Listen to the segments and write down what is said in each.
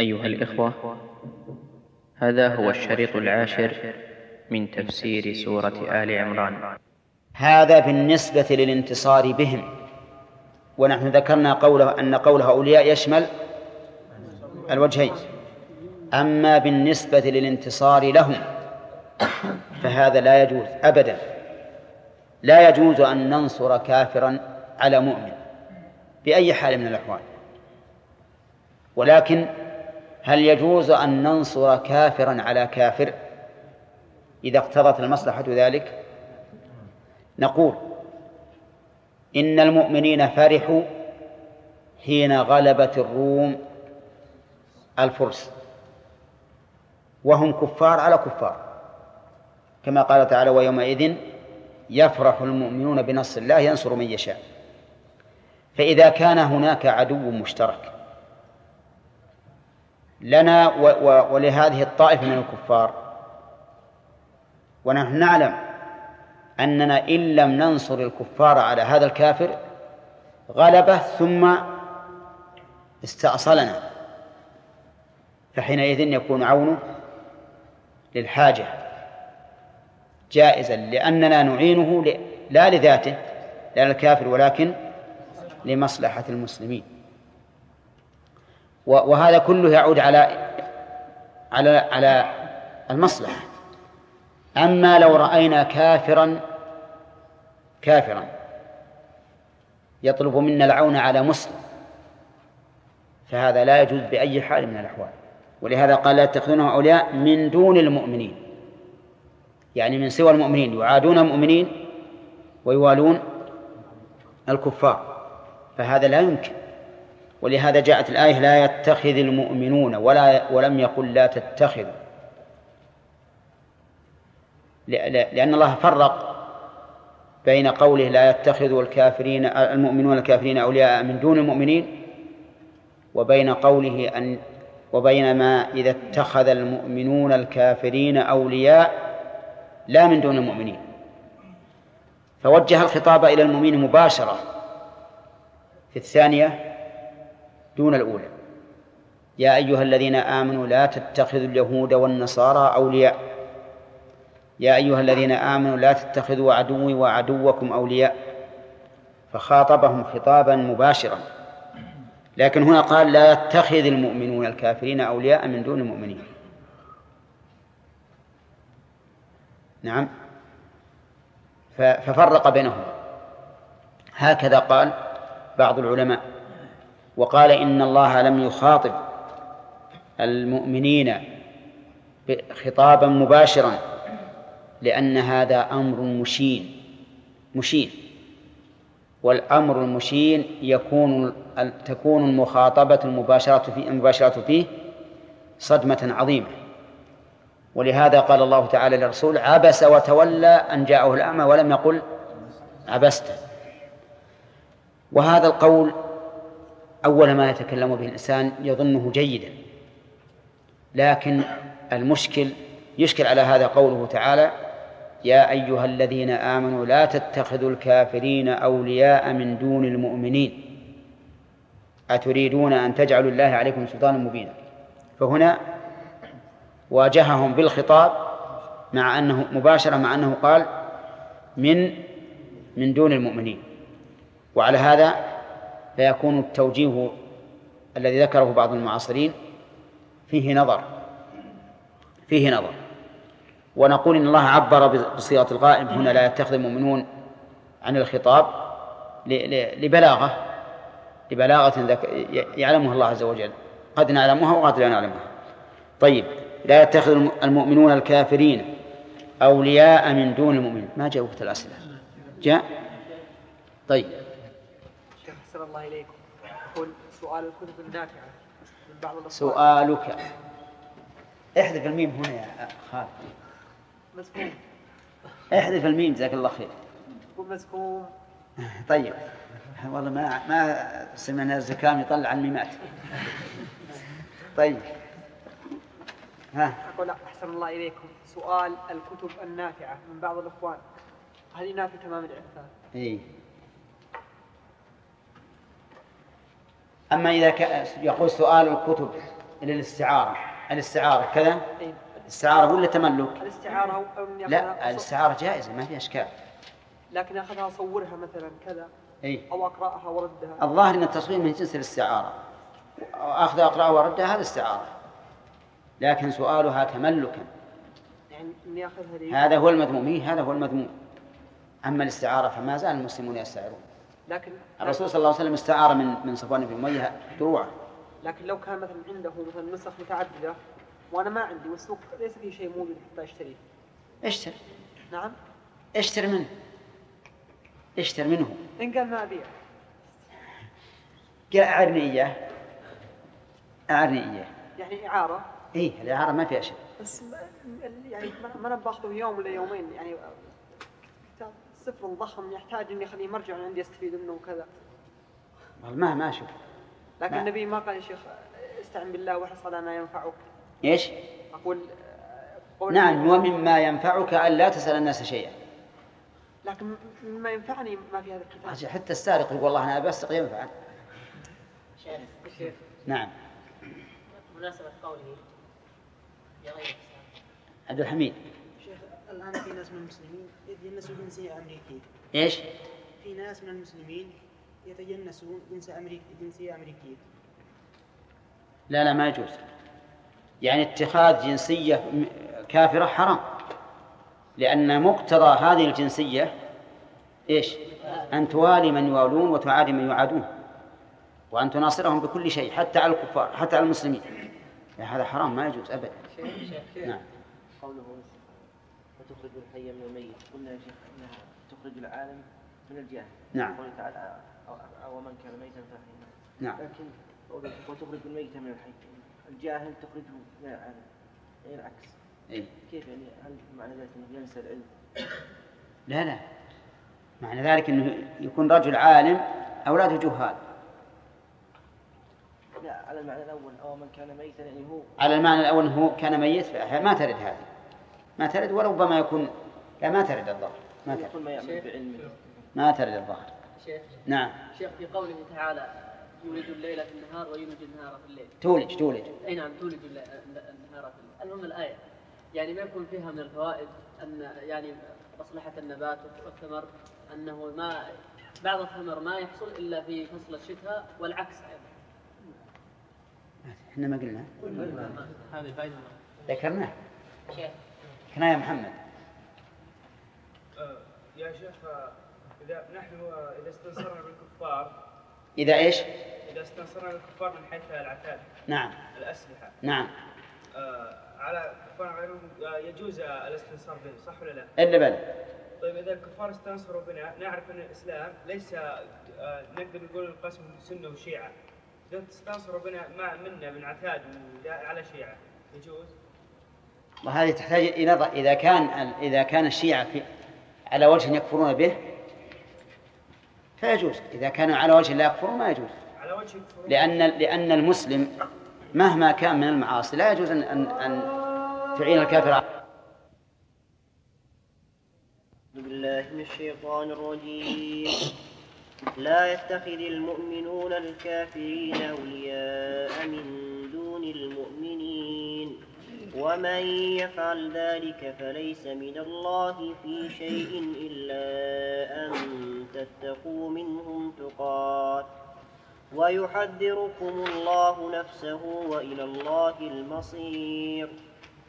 أيها الإخوة هذا هو الشريط العاشر من تفسير سورة آل عمران. هذا بالنسبة للانتصار بهم. ونحن ذكرنا قوله أن قوله أولياء يشمل الوجهين. أما بالنسبة للانتصار لهم فهذا لا يجوز أبدا. لا يجوز أن ننصر كافرا على مؤمن بأي حال من الأحوال. ولكن هل يجوز أن ننصر كافرا على كافر إذا اقتضت المصلحة ذلك؟ نقول إن المؤمنين فرحوا حين غلبت الروم الفرس وهم كفار على كفار. كما قال تعالى ويومئذ يفرح المؤمنون بنصر الله ينصر من يشاء. فإذا كان هناك عدو مشترك لنا ولهذه الطائفة من الكفار. ونحن نعلم أننا إن لم ننصر الكفار على هذا الكافر غلبه ثم استأصلنا. فحينئذ يكون عونه للحاجة جائزا لأننا نعينه لا لذاته لا للكافر ولكن لمصلحة المسلمين. وهذا كله يعود على على على المصلحة. أما لو رأينا كافرا كافرا يطلب منا العون على مسلم فهذا لا يجوز بأي حال من الأحوال. ولهذا قال لا يتخذونه أولياء من دون المؤمنين. يعني من سوى المؤمنين يعادون المؤمنين ويوالون الكفار. فهذا لا يمكن. ولهذا جاءت الآية لا يتخذ المؤمنون ولا ولم يقل لا تتخذ. لأن الله فرق بين قوله لا يتخذ الكافرين المؤمنون الكافرين أولياء من دون المؤمنين وبين قوله أن وبين ما إذا اتخذ المؤمنون الكافرين أولياء لا من دون المؤمنين. فوجه الخطاب إلى المؤمنين مباشرة. في الثانية دون الأولى. يا أيها الذين آمنوا لا تتخذوا اليهود والنصارى أولياء. يا أيها الذين آمنوا لا تتخذوا عدوي وعدوكم أولياء. فخاطبهم خطابا مباشرا. لكن هنا قال لا يتخذ المؤمنون الكافرين أولياء من دون المؤمنين. نعم. ففرق بينهم. هكذا قال بعض العلماء. وقال إن الله لم يخاطب المؤمنين خطابا مباشرا لأن هذا أمر مشين مشين. والأمر المشين يكون تكون المخاطبة المباشرة فيه المباشرة فيه صدمة عظيمة. ولهذا قال الله تعالى للرسول عبس وتولى أن جاءه الأعمى ولم يقل عبست. وهذا القول أول ما يتكلم به الإنسان يظنه جيدا. لكن المشكل يشكل على هذا قوله تعالى يا أيها الذين آمنوا لا تتخذوا الكافرين أولياء من دون المؤمنين. أتريدون أن تجعلوا الله عليكم سلطانا مبينا. فهنا واجههم بالخطاب مع أنه مباشرة مع أنه قال من من دون المؤمنين. وعلى هذا فيكون التوجيه الذي ذكره بعض المعاصرين فيه نظر فيه نظر. ونقول إن الله عبر بصيغة الغائب هنا لا يتخذ المؤمنون عن الخطاب لبلاغة لبلاغة يعلمها الله عز وجل. قد نعلمها وقد لا نعلمها. طيب لا يتخذ المؤمنون الكافرين أولياء من دون المؤمنين. ما جاء وقت الأسئلة؟ جاء؟ طيب. الله إليكم. يقول سؤال الكتب النافعة من بعض سؤالك. احذف الميم هنا يا خالد. مسكوم. احذف الميم جزاك الله خير. مسكوم طيب. والله ما ما سمعنا الزكام يطلع الميمات. طيب. ها. أقول أحسن الله إليكم. سؤال الكتب النافعة من بعض الإخوان. هذه نافعة تمام الإعفاء إيه. أما إذا يقول سؤال الكتب للاستعارة. الاستعارة كذا؟ إيه. الاستعارة ولا تملك؟ الاستعارة أو- لا الاستعارة جائزة ما فيها إشكال. لكن أخذها أصورها مثلا كذا. أي أو أقرأها وردها الظاهر أن التصوير من جنس الاستعارة. أخذ أقرأ وردها هذا استعارة. لكن سؤالها تملكا. يعني هذا هو المذموم. إيه، هذا هو المذموم. أما الاستعارة فما زال المسلمون يستعيرون لكن الرسول صلى الله عليه وسلم استعار من من صفوان بن أمية دروعه لكن لو كان مثلا عنده مثلا نسخ متعددة وأنا ما عندي والسوق ليس فيه شيء موجود حتى أشتريه اشتر نعم. اشتر منه. اشتر منه. إن قال ما أبيع. قال أعرني إياه. أعرني إياه. يعني إعارة. إيه الإعارة ما فيها شيء. بس يعني ما- ما أنا باخذه يوم ولا يومين يعني كتاب صفر ضخم يحتاج إني أخليه مرجع عندي أستفيد منه وكذا. ما ما أشوف. لكن ما- النبي ما قال يا شيخ استعن بالله واحرص على ما ينفعك. إيش؟ أقول قول نعم ومما ينفعك أن لا تسأل الناس شيئا. لكن مما ينفعني ما في هذا الكتاب. حتى السارق يقول والله أنا بسرق ينفع. شيخ نعم. مناسبة قوله يا غير عبد الحميد. الآن في ناس من المسلمين يتجنسوا جنسية أمريكية إيش؟ في ناس من المسلمين يتجنسون جنسية أمريكية جنسية أمريكية. لا لا ما يجوز. يعني اتخاذ جنسية كافرة حرام. لأن مقتضى هذه الجنسية إيش؟ أن توالي من يوالون وتعادي من يعادون. وأن تناصرهم بكل شيء حتى على الكفار حتى على المسلمين. يعني هذا حرام ما يجوز أبدا. نعم. قوله وتخرج الحي من الميت. قلنا يا شيخ إنها تخرج العالم من الجهل. نعم. قوله تعالى أو- أو من كان ميتا فاحييناه نعم. لكن قوله وتخرج الميت من الحي. الجاهل تخرجه من العالم. يعني العكس. إيه. كيف يعني؟ هل معنى ذلك إنه ينسى العلم؟ لا لا. معنى ذلك أنه يكون رجل عالم أولاده جهال. لا على المعنى الأول أو من كان ميتا يعني هو. على المعنى الأول أنه هو كان ميت ما ترد هذه. ما ترد وربما يكون لا ما ترد الظهر ما ترد. ما ما ترد الظهر شيخ. نعم. شيخ في قوله تعالى يولج الليل في النهار ويولج النهار في الليل. تولج تولج أي نعم تولج النهار في الليل. المهم الآية. يعني ما يكون فيها من الفوائد ان يعني مصلحة النبات والثمر أنه ما بعض الثمر ما يحصل إلا في فصل الشتاء والعكس أيضا. إحنا ما قلنا. هذه فائدة. ذكرناه ذكرناه يا محمد. آه، يا شيخ إذا نحن إذا استنصرنا بالكفار. إذا إيش؟ إذا استنصرنا بالكفار من حيث العتاد. نعم. الأسلحة. نعم. آه، على كفار غيرهم يجوز الاستنصار بهم صح ولا لا؟ إلا بل. طيب إذا الكفار استنصروا بنا نعرف أن الإسلام ليس آه، نقدر نقول القسم سنة وشيعة. إذا استنصروا بنا ما منا من عتاد على شيعة. يجوز؟ وهذه تحتاج إلى نظر. إذا كان إذا كان الشيعة في على وجه يكفرون به فيجوز إذا كانوا على وجه لا يكفرون ما يجوز. على وجه يكفرون. لأن لأن المسلم مهما كان من المعاصي لا يجوز أن أن, أن تعين الكافر. بالله من الشيطان الرجيم. لا يتخذ المؤمنون الكافرين أولياء من ومن يفعل ذلك فليس من الله في شيء إلا أن تتقوا منهم تقات. ويحذركم الله نفسه وإلى الله المصير.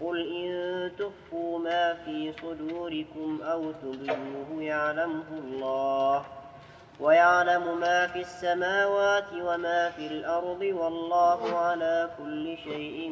قل إن تخفوا ما في صدوركم أو تبدوه يعلمه الله. ويعلم ما في السماوات وما في الأرض والله على كل شيء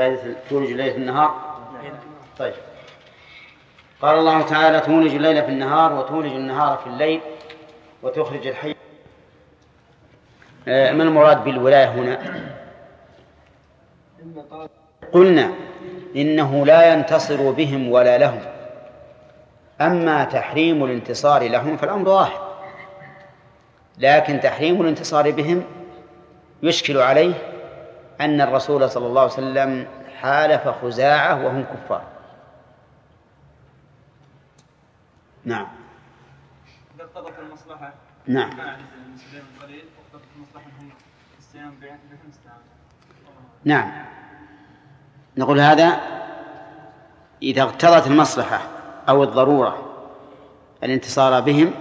فائدة تولج الليل في النهار. طيب. قال الله تعالى تولج الليل في النهار وتولج النهار في الليل وتخرج الحي. آه، ما المراد بالولاية هنا؟ قلنا إنه لا ينتصر بهم ولا لهم. أما تحريم الانتصار لهم فالأمر واحد. لكن تحريم الانتصار بهم يشكل عليه أن الرسول صلى الله عليه وسلم حالف خزاعة وهم كفار. نعم. إذا اقتضت المصلحة نعم. نعم. نقول هذا إذا اقتضت المصلحة أو الضرورة الانتصار بهم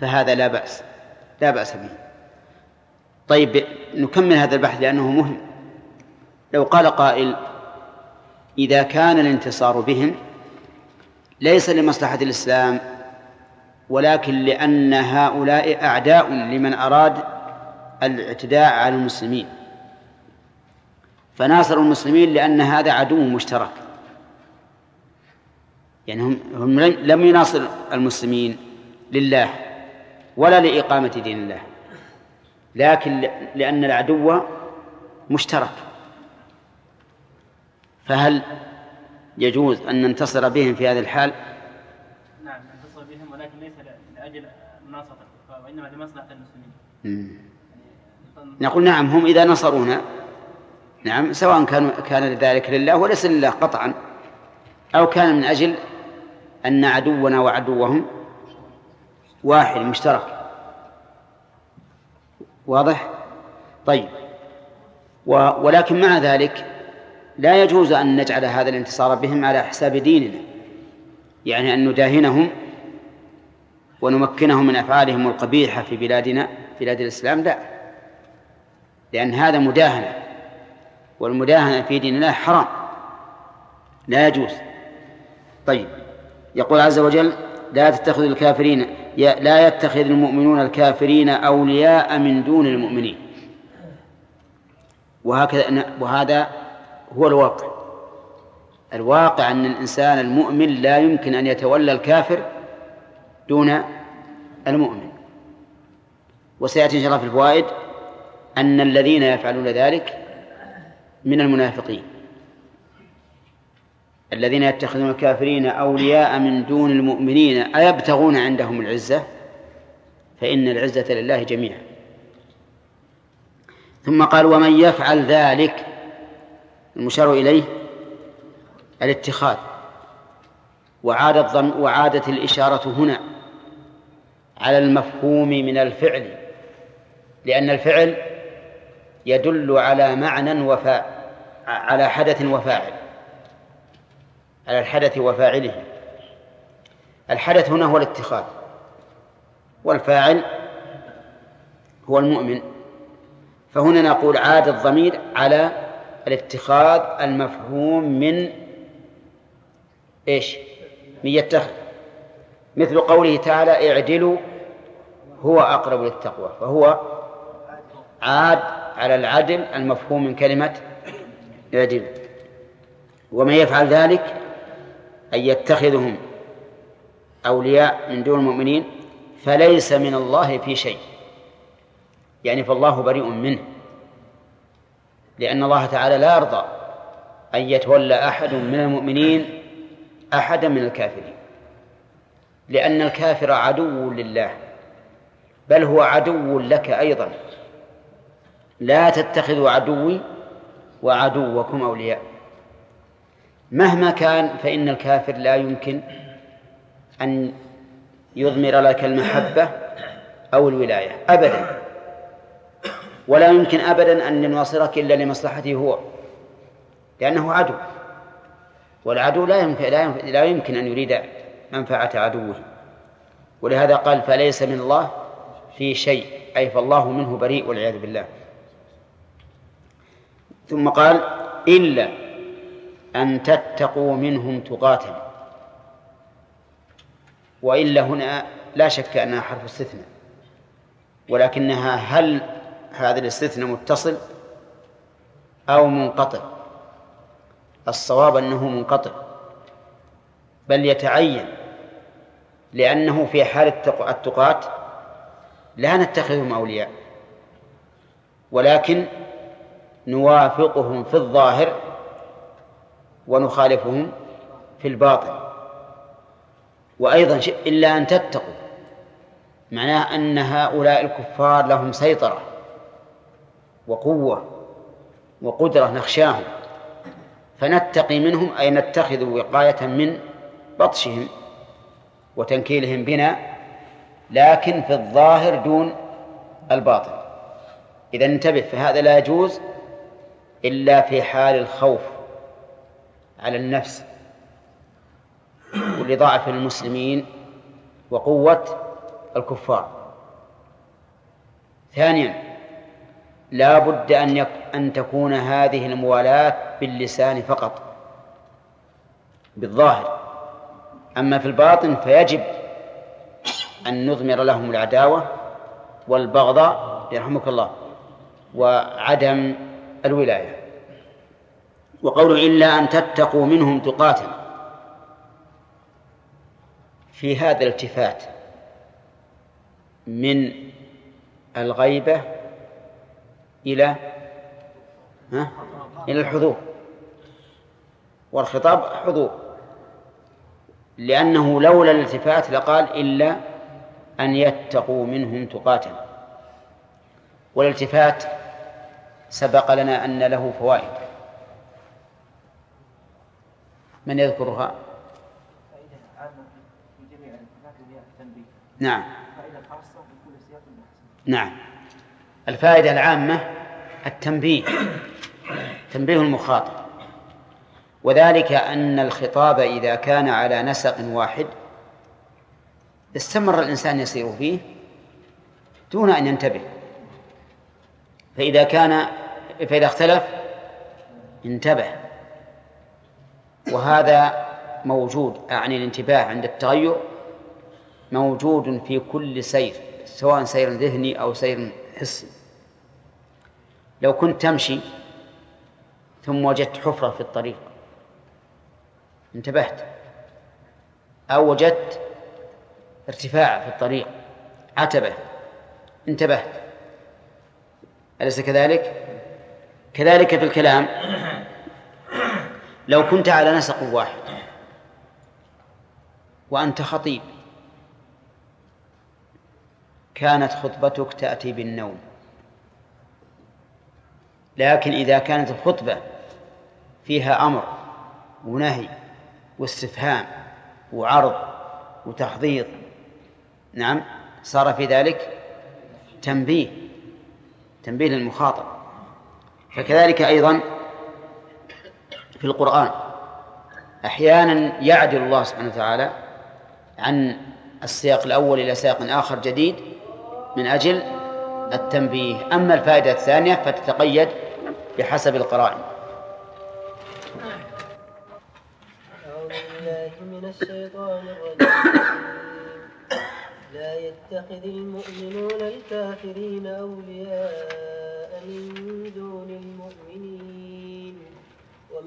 فهذا لا بأس. لا بأس به. طيب نكمل هذا البحث لأنه مهم. لو قال قائل إذا كان الانتصار بهم ليس لمصلحة الإسلام ولكن لأن هؤلاء أعداء لمن أراد الاعتداء على المسلمين. فناصروا المسلمين لأن هذا عدو مشترك. يعني هم, هم لم يناصر المسلمين لله ولا لإقامة دين الله. لكن لأن العدو مشترك. فهل يجوز أن ننتصر بهم في هذه الحال؟ نعم ننتصر بهم ولكن ليس لأجل مناصرة وإنما لمصلحة المسلمين. نقول نعم هم إذا نصرونا نعم سواء كان كان ذلك لله وليس لله قطعا أو كان من أجل أن عدونا وعدوهم واحد مشترك. واضح؟ طيب. ولكن مع ذلك لا يجوز أن نجعل هذا الانتصار بهم على حساب ديننا. يعني أن نداهنهم ونمكنهم من أفعالهم القبيحة في بلادنا بلاد الإسلام لا. لأن هذا مداهنة. والمداهنة في دين الله حرام. لا يجوز. طيب. يقول عز وجل لا تتخذ الكافرين لا يتخذ المؤمنون الكافرين أولياء من دون المؤمنين. وهكذا وهذا هو الواقع. الواقع أن الإنسان المؤمن لا يمكن أن يتولى الكافر دون المؤمن. وسيأتي إن شاء الله في الفوائد أن الذين يفعلون ذلك من المنافقين. الذين يتخذون الكافرين أولياء من دون المؤمنين أيبتغون عندهم العزة؟ فإن العزة لله جميعا. ثم قال ومن يفعل ذلك؟ المشار إليه الاتخاذ. وعاد الضم وعادت الإشارة هنا على المفهوم من الفعل لأن الفعل يدل على معنى وفاء على حدث وفاعل. على الحدث وفاعله. الحدث هنا هو الاتخاذ. والفاعل هو المؤمن. فهنا نقول عاد الضمير على الاتخاذ المفهوم من إيش؟ من يتخذ. مثل قوله تعالى اعدلوا هو أقرب للتقوى فهو عاد على العدل المفهوم من كلمة اعدل ومن يفعل ذلك أن يتخذهم أولياء من دون المؤمنين فليس من الله في شيء. يعني فالله بريء منه. لأن الله تعالى لا يرضى أن يتولى أحد من المؤمنين أحدا من الكافرين. لأن الكافر عدو لله بل هو عدو لك أيضا. لا تتخذوا عدوي وعدوكم أولياء. مهما كان فإن الكافر لا يمكن أن يضمر لك المحبة أو الولاية أبدا. ولا يمكن أبدا أن يناصرك إلا لمصلحته هو لأنه عدو. والعدو لا يمكن لا يمكن, لا يمكن أن يريد منفعة عدوه. ولهذا قال فليس من الله في شيء. أي فالله منه بريء والعياذ بالله. ثم قال إلا أن تتقوا منهم تقاتا وإلا هنا لا شك أنها حرف استثناء. ولكنها هل هذا الاستثناء متصل أو منقطع؟ الصواب أنه منقطع. بل يتعين لأنه في حال التقاة لا نتخذهم أولياء. ولكن نوافقهم في الظاهر ونخالفهم في الباطن وأيضا إلا أن تتقوا معناه أن هؤلاء الكفار لهم سيطرة وقوة وقدرة نخشاهم فنتقي منهم أي نتخذ وقاية من بطشهم وتنكيلهم بنا لكن في الظاهر دون الباطن إذا انتبه فهذا لا يجوز إلا في حال الخوف على النفس ولضعف المسلمين وقوة الكفار. ثانيا لا بد أن, يك... أن تكون هذه الموالاة باللسان فقط بالظاهر. أما في الباطن فيجب أن نضمر لهم العداوة والبغضاء يرحمك الله وعدم الولاية. وقوله إلا أن تتقوا منهم تقاتا. في هذا الالتفات من الغيبة إلى ها؟ إلى الحضور. والخطاب حضور. لأنه لولا الالتفات لقال إلا أن يتقوا منهم تقاتا. والالتفات سبق لنا أن له فوائد. من يذكرها؟ نعم. نعم. الفائدة العامة التنبيه تنبيه المخاطب. وذلك أن الخطاب إذا كان على نسق واحد استمر الإنسان يسير فيه دون أن ينتبه. فإذا كان فإذا اختلف انتبه. وهذا موجود أعني الانتباه عند التغير موجود في كل سير سواء سير ذهني أو سير حسي. لو كنت تمشي ثم وجدت حفرة في الطريق انتبهت. أو وجدت ارتفاع في الطريق عتبة انتبهت. أليس كذلك؟ كذلك في الكلام. لو كنت على نسق واحد. وأنت خطيب. كانت خطبتك تأتي بالنوم. لكن إذا كانت الخطبة فيها أمر ونهي واستفهام وعرض وتحضيض نعم صار في ذلك تنبيه تنبيه للمخاطب. فكذلك أيضا في القرآن. أحيانا يعدل الله سبحانه وتعالى عن السياق الأول إلى سياق آخر جديد من أجل التنبيه. أما الفائدة الثانية فتتقيد بحسب القرائن. من الشيطان لا يتخذ المؤمنون الكافرين أولياء من دون المؤمنين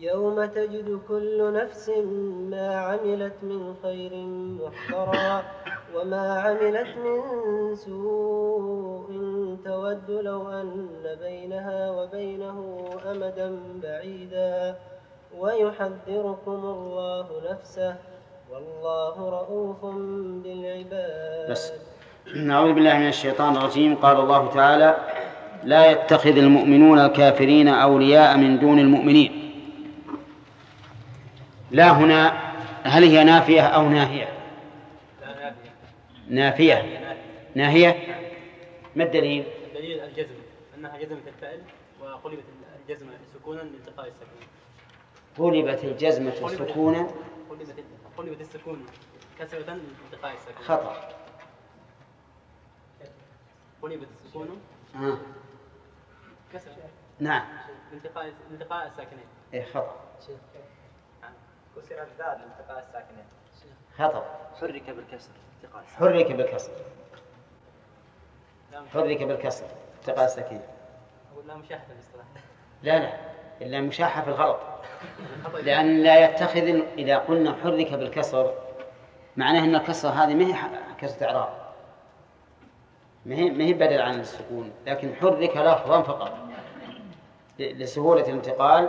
يوم تجد كل نفس ما عملت من خير محضرا وما عملت من سوء تود لو أن بينها وبينه أمدا بعيدا. ويحذركم الله نفسه. والله رؤوف بالعباد. بس. نعوذ بالله من الشيطان الرجيم. قال الله تعالى لا يتخذ المؤمنون الكافرين أولياء من دون المؤمنين. لا هنا هل هي نافية أو ناهية؟ نافية. ناهية؟ ما الدليل؟ الدليل الجزم أنها جزمت الفعل وقلبت الجزمة سكونا لالتقاء السكون. قلبت الجزمة سكونا قلبت السكون كسرة لالتقاء السكون. خطأ. قلبت السكون آه. كسر نعم. التقاء التقاء الساكنين. إيه خطأ. كسر الدال لالتقاء الساكنين خطأ. حرك بالكسر التقاء حرك بالكسر. حرك بالكسر التقاء الساكنين لا مشاحة بالاصطلاح لا لا. إلا مشاحة في الغلط. لأن لا يتخذ إذا قلنا حرك بالكسر معناه أن الكسرة هذه ما هي كسرة إعراب. ما هي ما هي بدل عن السكون لكن حرك لفظا فقط. لسهولة الانتقال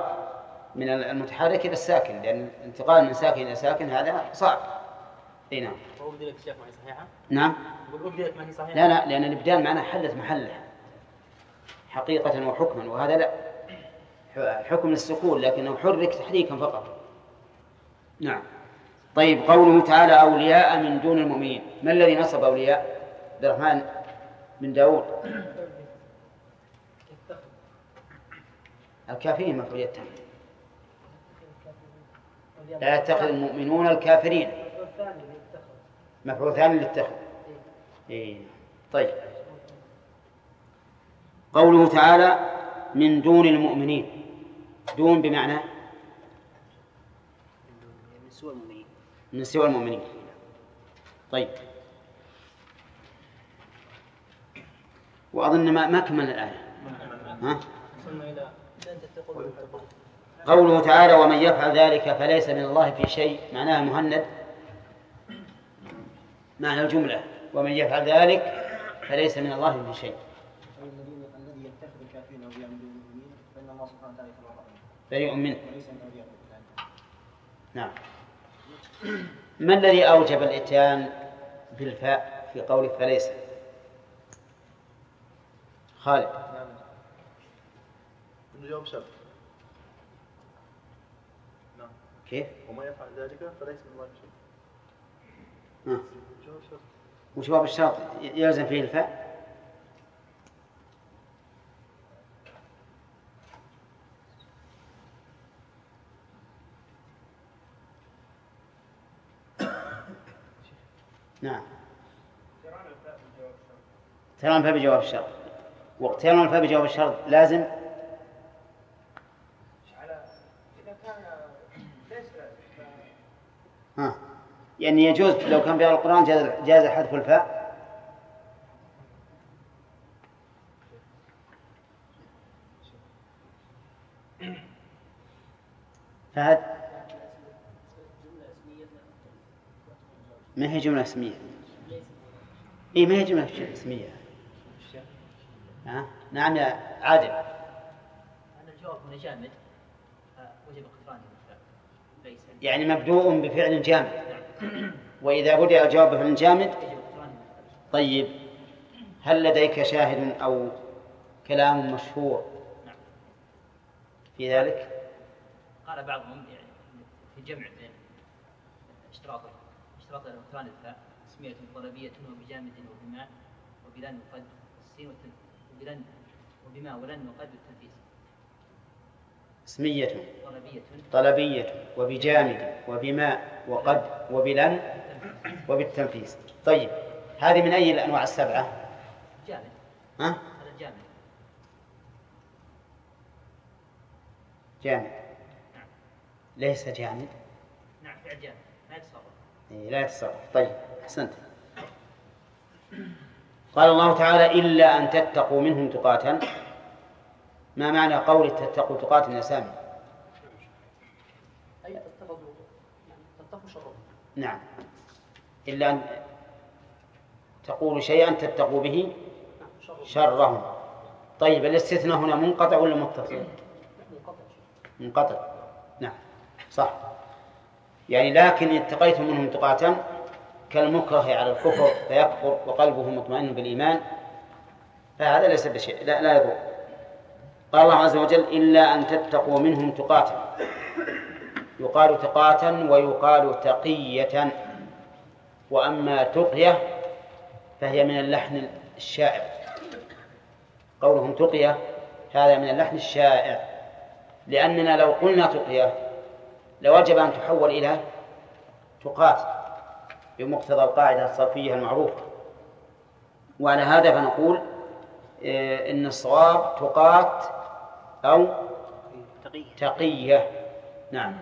من المتحرك إلى الساكن لأن الانتقال من ساكن إلى ساكن هذا صعب. أي نعم. وأبدلت الشيخ ما هي صحيحة؟ نعم. أقول أبدلت ما هي صحيحة؟ لا لا لأن الإبدال معناه حلت محلها حقيقة وحكما وهذا لا. ح- حكم السكون لكنه حرك تحريكا فقط. نعم. طيب قوله تعالى أولياء من دون المؤمنين. ما الذي نصب أولياء؟ عبد الرحمن بن داود. الكافرين مفعول يتهم لا يتخذ المؤمنون الكافرين. مفعول ثاني للتخذ. إيه. طيب. قوله تعالى من دون المؤمنين دون بمعنى؟ من سوى المؤمنين. من سوى المؤمنين. طيب. وأظن ما ما كمل الآية ها؟ وصلنا إلى قوله تعالى ومن يفعل ذلك فليس من الله في شيء معناها مهند. معنى الجملة ومن يفعل ذلك فليس من الله في شيء. بريء منه. نعم. ما الذي أوجب الإتيان بالفاء في قوله فليس؟ خالد. انه جواب شرط نعم كيف؟ وما يفعل ذلك فليس من الله بشيء ها. جواب شرط وجواب الشرط يلزم فيه الفاء نعم. اقتران الفاء بجواب الشرط. واقتران الفاء بجواب الشرط لازم إذا كان ليس ها. يعني يجوز لو كان في القرآن جاز جاز حذف الفاء. فهد ما هي جملة اسمية؟ إيه ما هي جملة اسمية؟ ها؟ نعم يا عادل. أن الجواب هنا جامد. وجب اقترانه بالفعل ليس يعني مبدوء بفعل جامد وإذا بدأ الجواب بفعل جامد طيب هل لديك شاهد أو كلام مشهور في ذلك؟ قال بعضهم يعني في جمع بين اشتراط اشتراط اقتران الفاء اسمية طلبية وبجامد وبماء وبلن وقد السين وبلن وبما ولن وقد والتنفيذ اسمية. طلبية. وبجامد. وبماء. وقد. وبلن وبالتنفيذ طيب. هذه من أي الأنواع السبعة؟ جامد. ها؟ هذا الجامد جامد. ليس جامد. نعم فعل جامد. لا يتصرف. إيه، لا يتصرف. طيب. أحسنت. قال الله تعالى إلا أن تتقوا منهم تقاتا. ما معنى قول تتقوا تقاتا يا سامي أي يعني تتقوا شرهم نعم. إلا أن تقول شيئا تتقوا به شرهم. طيب الاستثناء هنا منقطع ولا متصل؟ منقطع. منقطع. نعم صح. يعني لكن اتقيتم منهم تقاتا كالمكره على الكفر فيكفر وقلبه مطمئن بالإيمان. فهذا ليس بشيء لا, لا يضر. قال الله عز وجل إلا أن تتقوا منهم تقاتا يقال تقاتا ويقال تقية. وأما تقية فهي من اللحن الشائع. قولهم تقية هذا من اللحن الشائع. لأننا لو قلنا تقية لوجب أن تحول إلى تقات بمقتضى القاعدة الصرفية المعروفة. وعلى هذا فنقول آه، إن الصواب تقات أو تقية. نعم.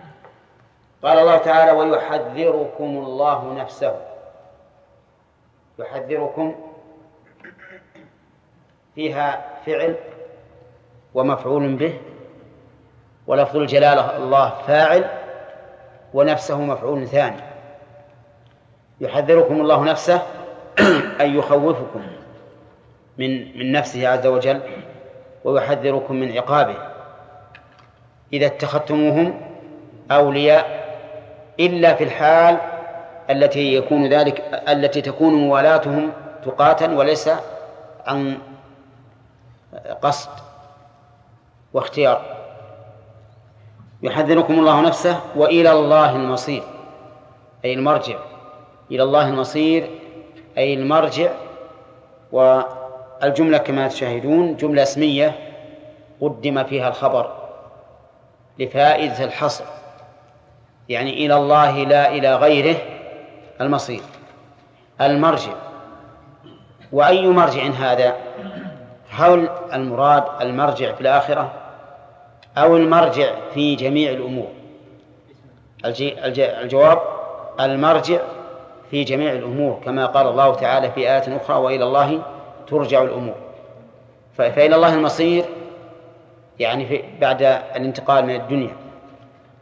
قال الله تعالى ويحذركم الله نفسه. يحذركم فيها فعل ومفعول به ولفظ الجلالة الله فاعل ونفسه مفعول ثاني. يحذركم الله نفسه أي يخوفكم من من نفسه عز وجل. ويحذركم من عقابه. إذا اتخذتموهم أولياء إلا في الحال التي يكون ذلك التي تكون موالاتهم تقاتا وليس عن قصد واختيار. يحذركم الله نفسه وإلى الله المصير أي المرجع. إلى الله المصير أي المرجع والجملة كما تشاهدون جملة اسمية قدم فيها الخبر لفائدة الحصر يعني إلى الله لا إلى غيره المصير المرجع. وأي مرجع هذا؟ هل المراد المرجع في الآخرة أو المرجع في جميع الأمور؟ الجواب المرجع في جميع الأمور كما قال الله تعالى في آيات أخرى وإلى الله ترجع الأمور. فإلى الله المصير يعني في بعد الانتقال من الدنيا.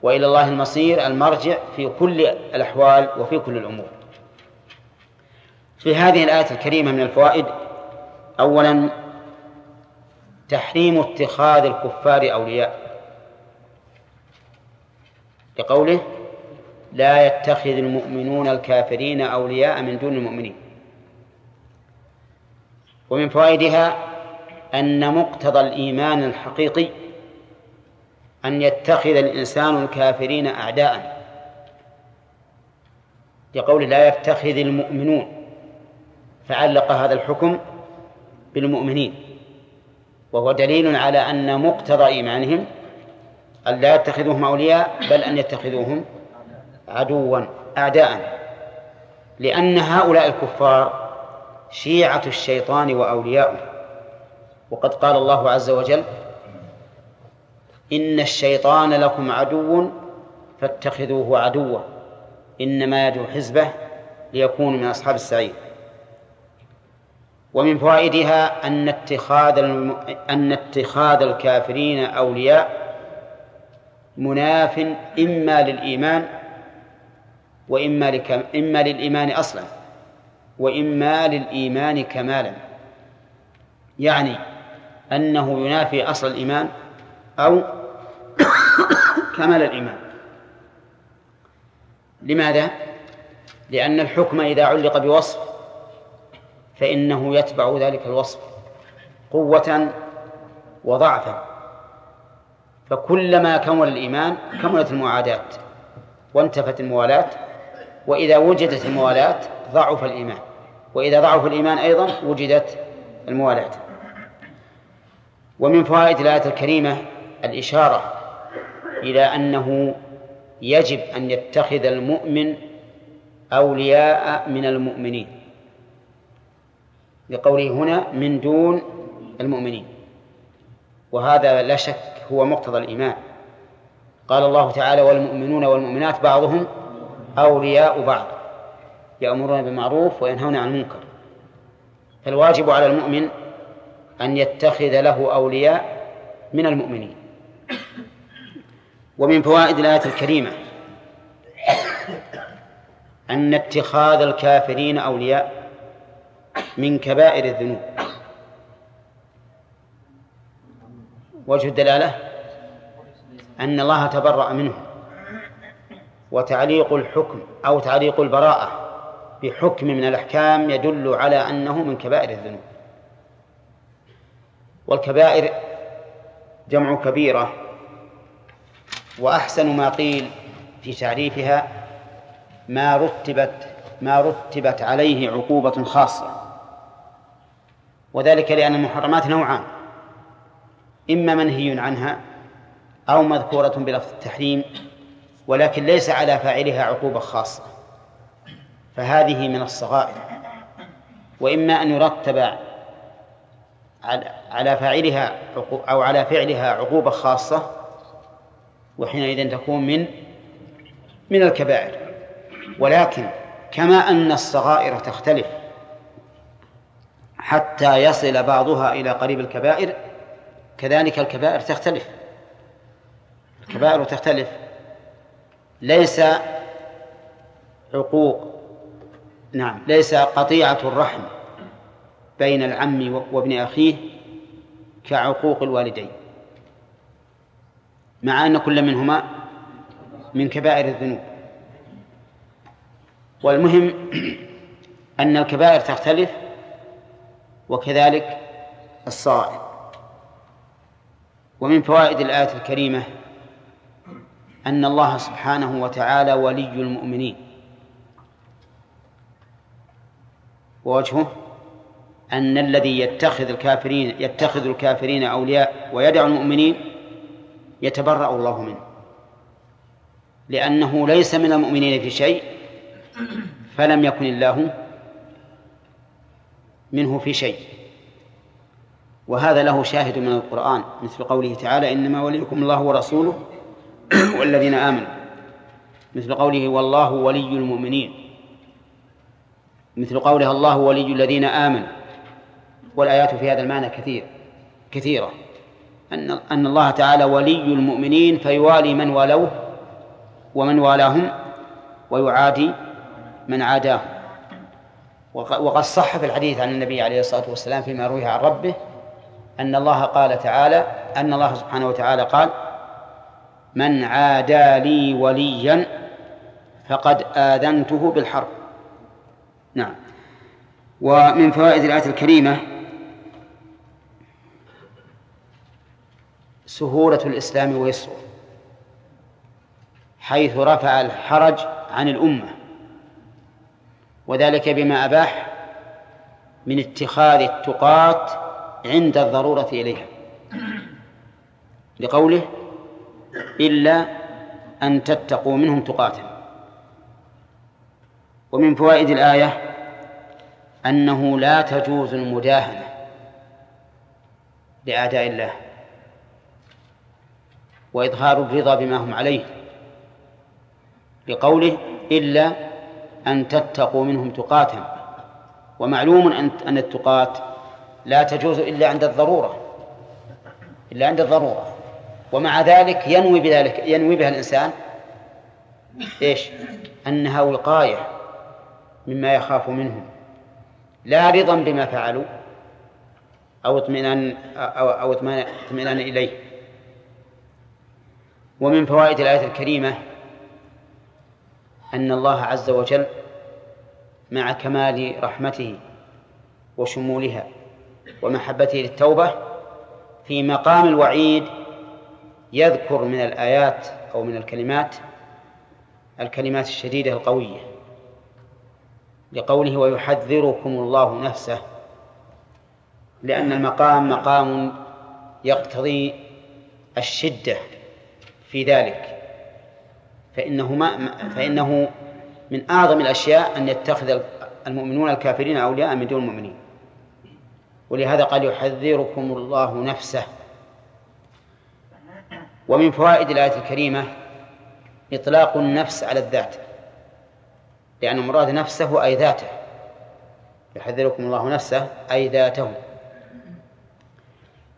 وإلى الله المصير المرجع في كل الأحوال وفي كل الأمور. في هذه الآية الكريمة من الفوائد أولا تحريم اتخاذ الكفار أولياء. لقوله لا يتخذ المؤمنون الكافرين أولياء من دون المؤمنين. ومن فوائدها أن مقتضى الإيمان الحقيقي أن يتخذ الإنسان الكافرين أعداء لقول لا يتخذ المؤمنون فعلق هذا الحكم بالمؤمنين. وهو دليل على أن مقتضى إيمانهم أن لا يتخذوهم أولياء بل أن يتخذوهم عدوا أعداء. لأن هؤلاء الكفار شيعة الشيطان وأولياؤه. وقد قال الله عز وجل إن الشيطان لكم عدو فاتخذوه عدوا. إنما يدعو حزبه ليكونوا من أصحاب السعير. ومن فوائدها أن اتخاذ الم... أن اتخاذ الكافرين أولياء مناف إما للإيمان وإما لك... إما للإيمان أصلا. وإما للإيمان كمالا. يعني أنه ينافي أصل الإيمان أو كمال الإيمان. لماذا؟ لأن الحكم إذا علق بوصف فإنه يتبع ذلك الوصف قوة وضعفا. فكلما كمل الإيمان كملت المعاداة وانتفت الموالاة وإذا وجدت الموالاة ضعف الإيمان. وإذا ضعف الإيمان أيضا وجدت الموالاة ومن فوائد الآية الكريمة الإشارة إلى أنه يجب أن يتخذ المؤمن أولياء من المؤمنين. لقوله هنا من دون المؤمنين. وهذا لا شك هو مقتضى الإيمان. قال الله تعالى والمؤمنون والمؤمنات بعضهم أولياء بعض. يأمرون بالمعروف وينهون عن المنكر. فالواجب على المؤمن أن يتخذ له أولياء من المؤمنين. ومن فوائد الآية الكريمة أن اتخاذ الكافرين أولياء من كبائر الذنوب. وجه الدلالة أن الله تبرأ منه وتعليق الحكم أو تعليق البراءة بحكم من الأحكام يدل على أنه من كبائر الذنوب. والكبائر جمع كبيرة وأحسن ما قيل في تعريفها ما رتبت ما رتبت عليه عقوبة خاصة. وذلك لأن المحرمات نوعان إما منهي عنها أو مذكورة بلفظ التحريم ولكن ليس على فاعلها عقوبة خاصة. فهذه من الصغائر. وإما أن يرتب على فاعلها أو على فعلها عقوبة خاصة وحينئذ تكون من من الكبائر. ولكن كما أن الصغائر تختلف حتى يصل بعضها إلى قريب الكبائر كذلك الكبائر تختلف. الكبائر تختلف. ليس عقوق نعم. ليس قطيعة الرحم بين العم وابن أخيه كعقوق الوالدين مع أن كل منهما من كبائر الذنوب. والمهم أن الكبائر تختلف وكذلك الصغائر ومن فوائد الآية الكريمة أن الله سبحانه وتعالى ولي المؤمنين. ووجهه أن الذي يتخذ الكافرين يتخذ الكافرين أولياء ويدع المؤمنين يتبرأ الله منه. لأنه ليس من المؤمنين في شيء فلم يكن الله منه في شيء. وهذا له شاهد من القرآن مثل قوله تعالى إنما وليكم الله ورسوله والذين آمنوا. مثل قوله والله ولي المؤمنين. مثل قوله الله ولي الذين آمنوا. والآيات في هذا المعنى كثير كثيرة. أن أن الله تعالى ولي المؤمنين فيوالي من والوه ومن والاهم ويعادي من عاداهم. وقد صح في الحديث عن النبي عليه الصلاة والسلام فيما روي عن ربه أن الله قال تعالى أن الله سبحانه وتعالى قال من عادى لي وليا فقد آذنته بالحرب. نعم. ومن فوائد الآية الكريمة سهولة الإسلام ويسره حيث رفع الحرج عن الأمة وذلك بما أباح من اتخاذ التقاة عند الضرورة إليها. لقوله إلا أن تتقوا منهم تقاة ومن فوائد الآية أنه لا تجوز المداهنة لأعداء الله وإظهار الرضا بما هم عليه لقوله إلا أن تتقوا منهم تقاة ومعلوم أن التقاة لا تجوز إلا عند الضرورة إلا عند الضرورة. ومع ذلك ينوي بذلك ينوي بها الإنسان إيش؟ أنها وقاية. مما يخاف منهم لا رضا بما فعلوا أو اطمئنان أو أو اطمئنان إليه. ومن فوائد الآية الكريمة أن الله عز وجل مع كمال رحمته وشمولها ومحبته للتوبة في مقام الوعيد يذكر من الآيات أو من الكلمات الكلمات الشديدة القوية. لقوله ويحذركم الله نفسه لأن المقام مقام يقتضي الشدة في ذلك. فإنه ما فإنه من أعظم الأشياء أن يتخذ المؤمنون الكافرين أولياء من دون المؤمنين. ولهذا قال يحذركم الله نفسه. ومن فوائد الآية الكريمة إطلاق النفس على الذات. لأن مراد نفسه أي ذاته. يحذركم الله نفسه أي ذاته.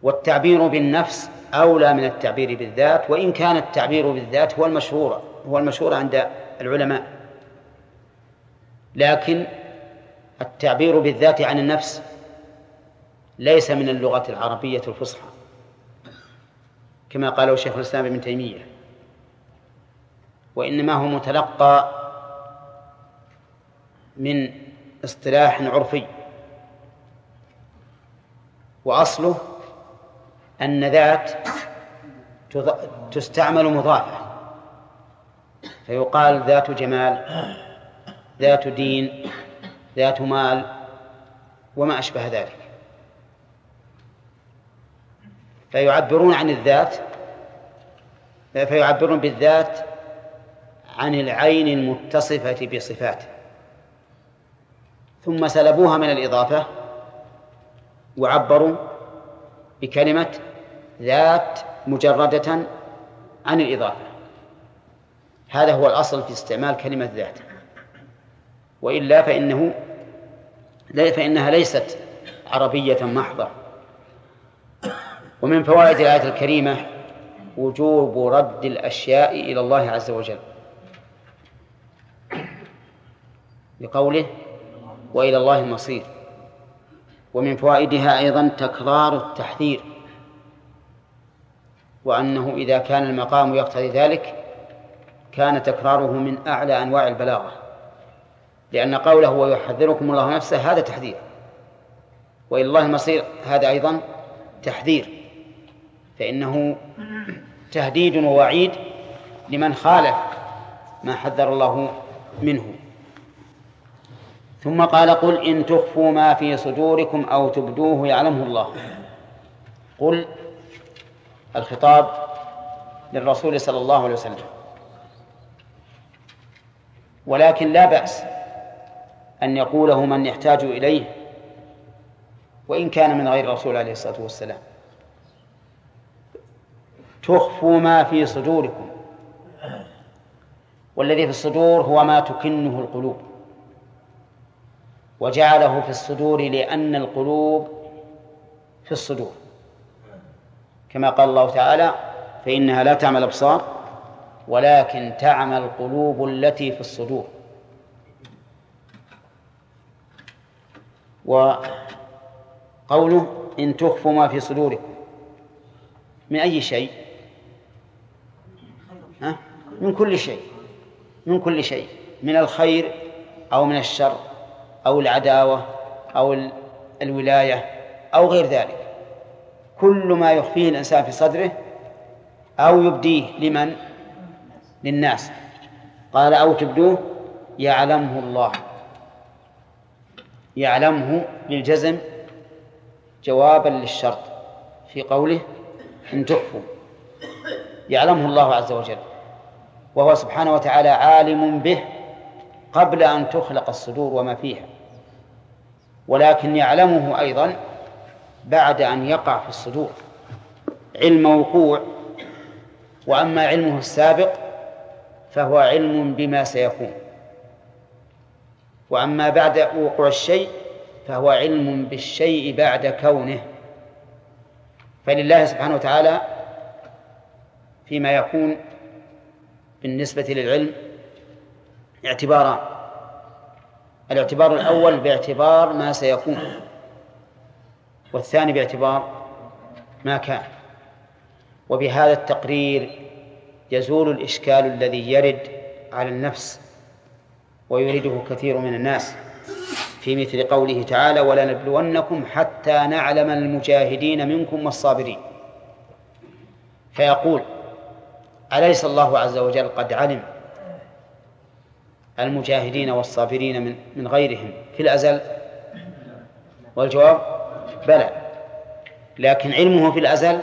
والتعبير بالنفس أولى من التعبير بالذات وإن كان التعبير بالذات هو المشهور هو المشهور عند العلماء. لكن التعبير بالذات عن النفس ليس من اللغة العربية الفصحى كما قاله شيخ الإسلام ابن تيمية. وإنما هو متلقى من اصطلاح عرفي. وأصله أن ذات تستعمل مضافة. فيقال ذات جمال ذات دين ذات مال وما أشبه ذلك. فيعبرون عن الذات فيعبرون بالذات عن العين المتصفة بصفاته. ثم سلبوها من الإضافة وعبروا بكلمة ذات مجردة عن الإضافة. هذا هو الأصل في استعمال كلمة ذات. وإلا فإنه فإنها ليست عربية محضة. ومن فوائد الآية الكريمة وجوب رد الأشياء إلى الله عز وجل. لقوله وإلى الله المصير ومن فوائدها أيضا تكرار التحذير. وأنه إذا كان المقام يقتضي ذلك كان تكراره من أعلى أنواع البلاغة. لأن قوله ويحذركم الله نفسه هذا تحذير. وإلى الله المصير هذا أيضا تحذير. فإنه تهديد ووعيد لمن خالف ما حذر الله منه. ثم قال قل إن تخفوا ما في صدوركم أو تبدوه يعلمه الله. قل الخطاب للرسول صلى الله عليه وسلم. ولكن لا بأس أن يقوله من يحتاج إليه وإن كان من غير الرسول عليه الصلاة والسلام. تخفوا ما في صدوركم. والذي في الصدور هو ما تكنه القلوب. وجعله في الصدور لأن القلوب في الصدور. كما قال الله تعالى فإنها لا تعمى الأبصار ولكن تعمى القلوب التي في الصدور. وقوله إن تخفوا ما في صدوركم. من أي شيء؟ من كل شيء. من كل شيء. من الخير أو من الشر. أو العداوة أو الولاية أو غير ذلك. كل ما يخفيه الإنسان في صدره أو يبديه لمن؟ للناس. قال أو تبدوه يعلمه الله. يعلمه للجزم جوابا للشرط في قوله إن تخفوا. يعلمه الله عز وجل. وهو سبحانه وتعالى عالم به قبل أن تخلق الصدور وما فيها. ولكن يعلمه أيضا بعد أن يقع في الصدور. علم وقوع وأما علمه السابق فهو علم بما سيكون. وأما بعد وقوع الشيء فهو علم بالشيء بعد كونه. فلله سبحانه وتعالى فيما يكون بالنسبة للعلم اعتباران. الاعتبار الأول باعتبار ما سيكون والثاني باعتبار ما كان. وبهذا التقرير يزول الإشكال الذي يرد على النفس ويريده كثير من الناس في مثل قوله تعالى ولنبلونكم حتى نعلم المجاهدين منكم والصابرين فيقول أليس الله عز وجل قد علم المجاهدين والصابرين من من غيرهم. في الأزل؟ والجواب؟ بلى. لكن علمه في الأزل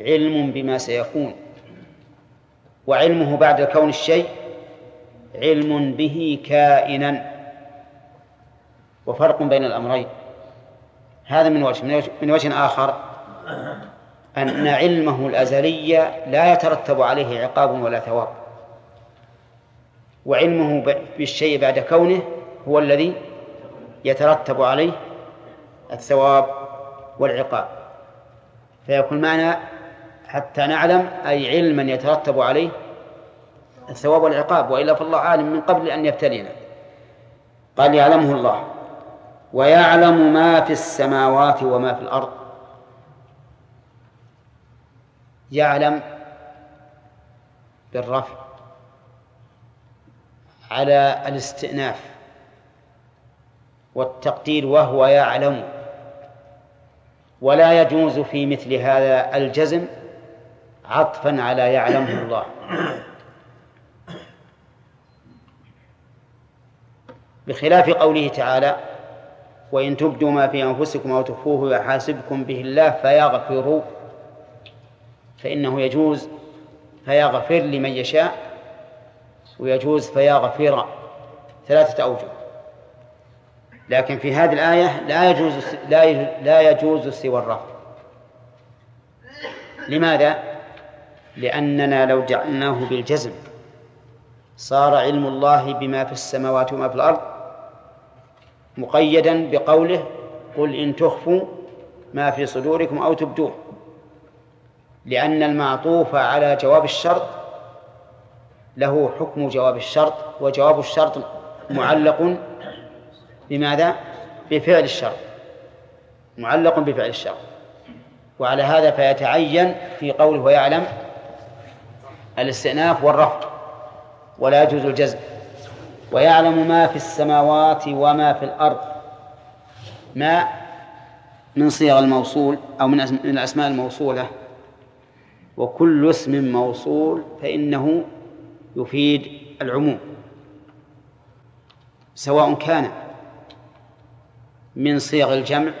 علم بما سيكون. وعلمه بعد كون الشيء علم به كائنا. وفرق بين الأمرين. هذا من وجه من وجه آخر أن علمه الأزلي لا يترتب عليه عقاب ولا ثواب. وعلمه بالشيء بعد كونه هو الذي يترتب عليه الثواب والعقاب. فيكون معنى حتى نعلم أي علما يترتب عليه الثواب والعقاب وإلا فالله عالم من قبل أن يبتلينا. قال يعلمه الله. ويعلم ما في السماوات وما في الأرض. يعلم بالرفع. على الاستئناف والتقدير وهو يعلم ولا يجوز في مثل هذا الجزم عطفا على يعلمه الله. بخلاف قوله تعالى وإن تبدوا ما في أنفسكم أو تخفوه يحاسبكم به الله فيغفر فإنه يجوز فيغفر لمن يشاء ويجوز فيغفر ثلاثة أوجه. لكن في هذه الآية لا يجوز لا لا يجوز سوى الرفع لماذا؟ لأننا لو جعلناه بالجزم صار علم الله بما في السماوات وما في الأرض مقيدا بقوله قل إن تخفوا ما في صدوركم أو تبدوه. لأن المعطوف على جواب الشرط له حكم جواب الشرط وجواب الشرط معلق بماذا؟ بفعل الشرط. معلق بفعل الشرط. وعلى هذا فيتعين في قوله ويعلم الاستئناف والرفع ولا يجوز الجزم. ويعلم ما في السماوات وما في الأرض. ما من صيغ الموصول أو من الأسماء الموصولة. وكل اسم موصول فإنه يفيد العموم سواء كان من صيغ الجمع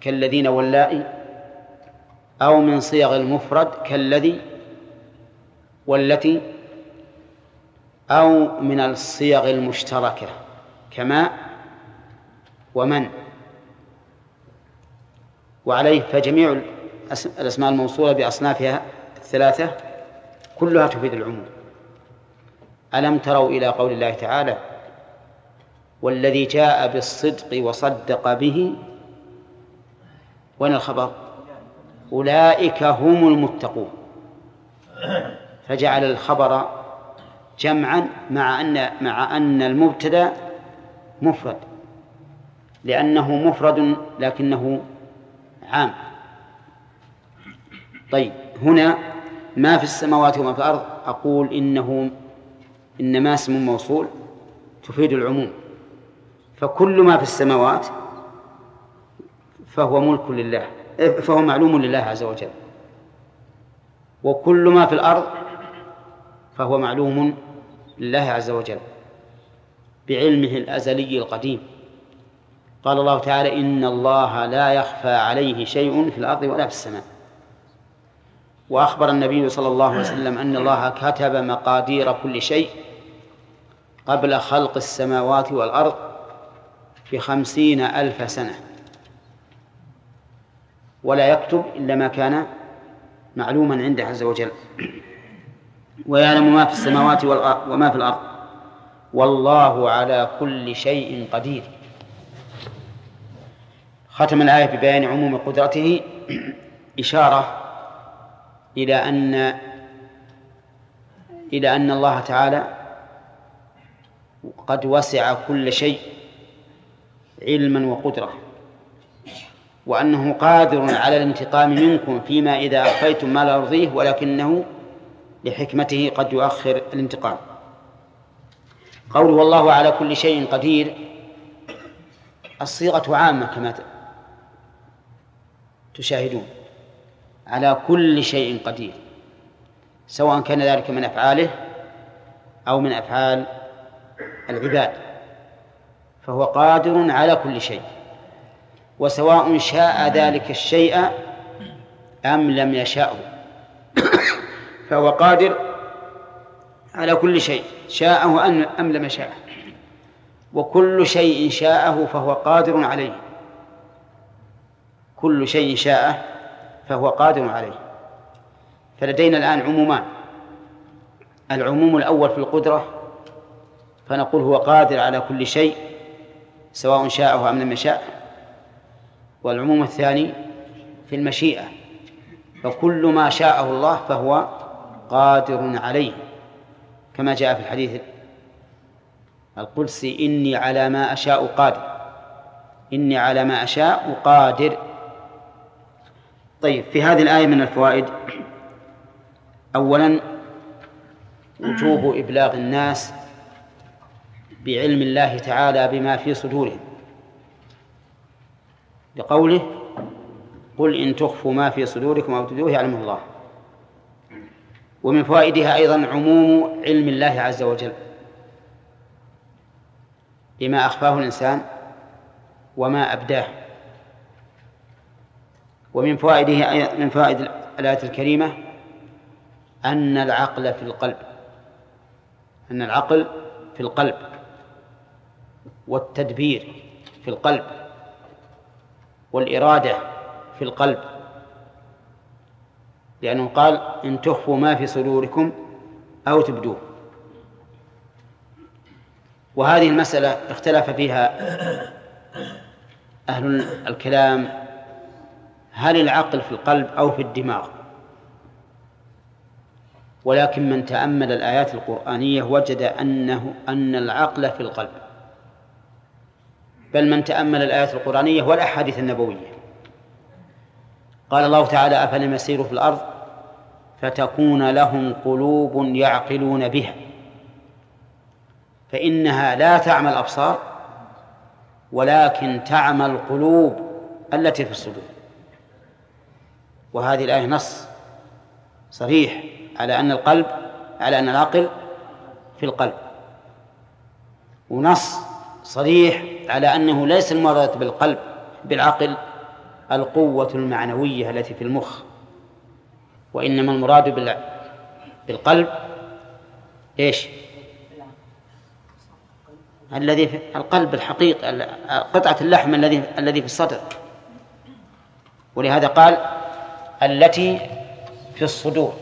كالذين واللائي أو من صيغ المفرد كالذي والتي أو من الصيغ المشتركة كما ومن. وعليه فجميع الأسماء الموصولة بأصنافها الثلاثة كلها تفيد العموم. ألم تروا إلى قول الله تعالى والذي جاء بالصدق وصدق به؟ وين الخبر؟ أولئك هم المتقون. فجعل الخبر جمعا مع أن مع أن المبتدأ مفرد. لأنه مفرد لكنه عام. طيب هنا ما في السماوات وما في الأرض؟ أقول إنه إنما اسم موصول تفيد العموم. فكل ما في السماوات فهو ملك لله فهو معلوم لله عز وجل. وكل ما في الأرض فهو معلوم لله عز وجل بعلمه الأزلي القديم. قال الله تعالى إن الله لا يخفى عليه شيء في الأرض ولا في السماء. وأخبر النبي صلى الله عليه وسلم أن الله كتب مقادير كل شيء قبل خلق السماوات والأرض بخمسين ألف سنة. ولا يكتب إلا ما كان معلوما عنده عز وجل. ويعلم ما في السماوات وما في الأرض. والله على كل شيء قدير. ختم الآية ببيان عموم قدرته. إشارة إلى أن إلى أن الله تعالى قد وسع كل شيء علما وقدرة وأنه قادر على الانتقام منكم فيما إذا أخفيتم ما لا يرضيه ولكنه لحكمته قد يؤخر الانتقام. قوله والله على كل شيء قدير الصيغة عامة كما تشاهدون على كل شيء قدير سواء كان ذلك من أفعاله أو من أفعال العباد فهو قادر على كل شيء. وسواء شاء ذلك الشيء أم لم يشاءه. فهو قادر على كل شيء شاءه أم لم يشاءه. وكل شيء شاءه فهو قادر عليه. كل شيء شاءه فهو قادر عليه. فلدينا الآن عمومان. العموم الأول في القدرة فنقول هو قادر على كل شيء سواء شاءه أم لم يشاء. والعموم الثاني في المشيئة فكل ما شاءه الله فهو قادر عليه كما جاء في الحديث القدسي إني على ما أشاء قادر إني على ما أشاء قادر. طيب في هذه الآية من الفوائد أولا وجوب إبلاغ الناس بعلم الله تعالى بما في صدورهم. لقوله قل إن تخفوا ما في صدوركم أو تدوه يعلمه الله. ومن فوائدها أيضا عموم علم الله عز وجل. بما أخفاه الإنسان وما أبداه. ومن فوائده من فوائد الآية الكريمة أن العقل في القلب. أن العقل في القلب. والتدبير في القلب والإرادة في القلب. لأنه قال إن تخفوا ما في صدوركم أو تبدوه. وهذه المسألة اختلف فيها أهل الكلام هل العقل في القلب أو في الدماغ؟ ولكن من تأمل الآيات القرآنية وجد أنه أن العقل في القلب. بل من تأمل الآيات القرآنية والأحاديث النبوية. قال الله تعالى أفلم يسيروا في الأرض فتكون لهم قلوب يعقلون بها. فإنها لا تعمى الأبصار ولكن تعمى القلوب التي في الصدور. وهذه الآية نص صريح على أن القلب على أن العقل في القلب. ونص صريح على أنه ليس المراد بالقلب بالعقل القوة المعنوية التي في المخ. وإنما المراد بالقلب. إيش؟ الذي في القلب الحقيقي قطعة اللحم الذي الذي في الصدر. ولهذا قال التي في الصدور.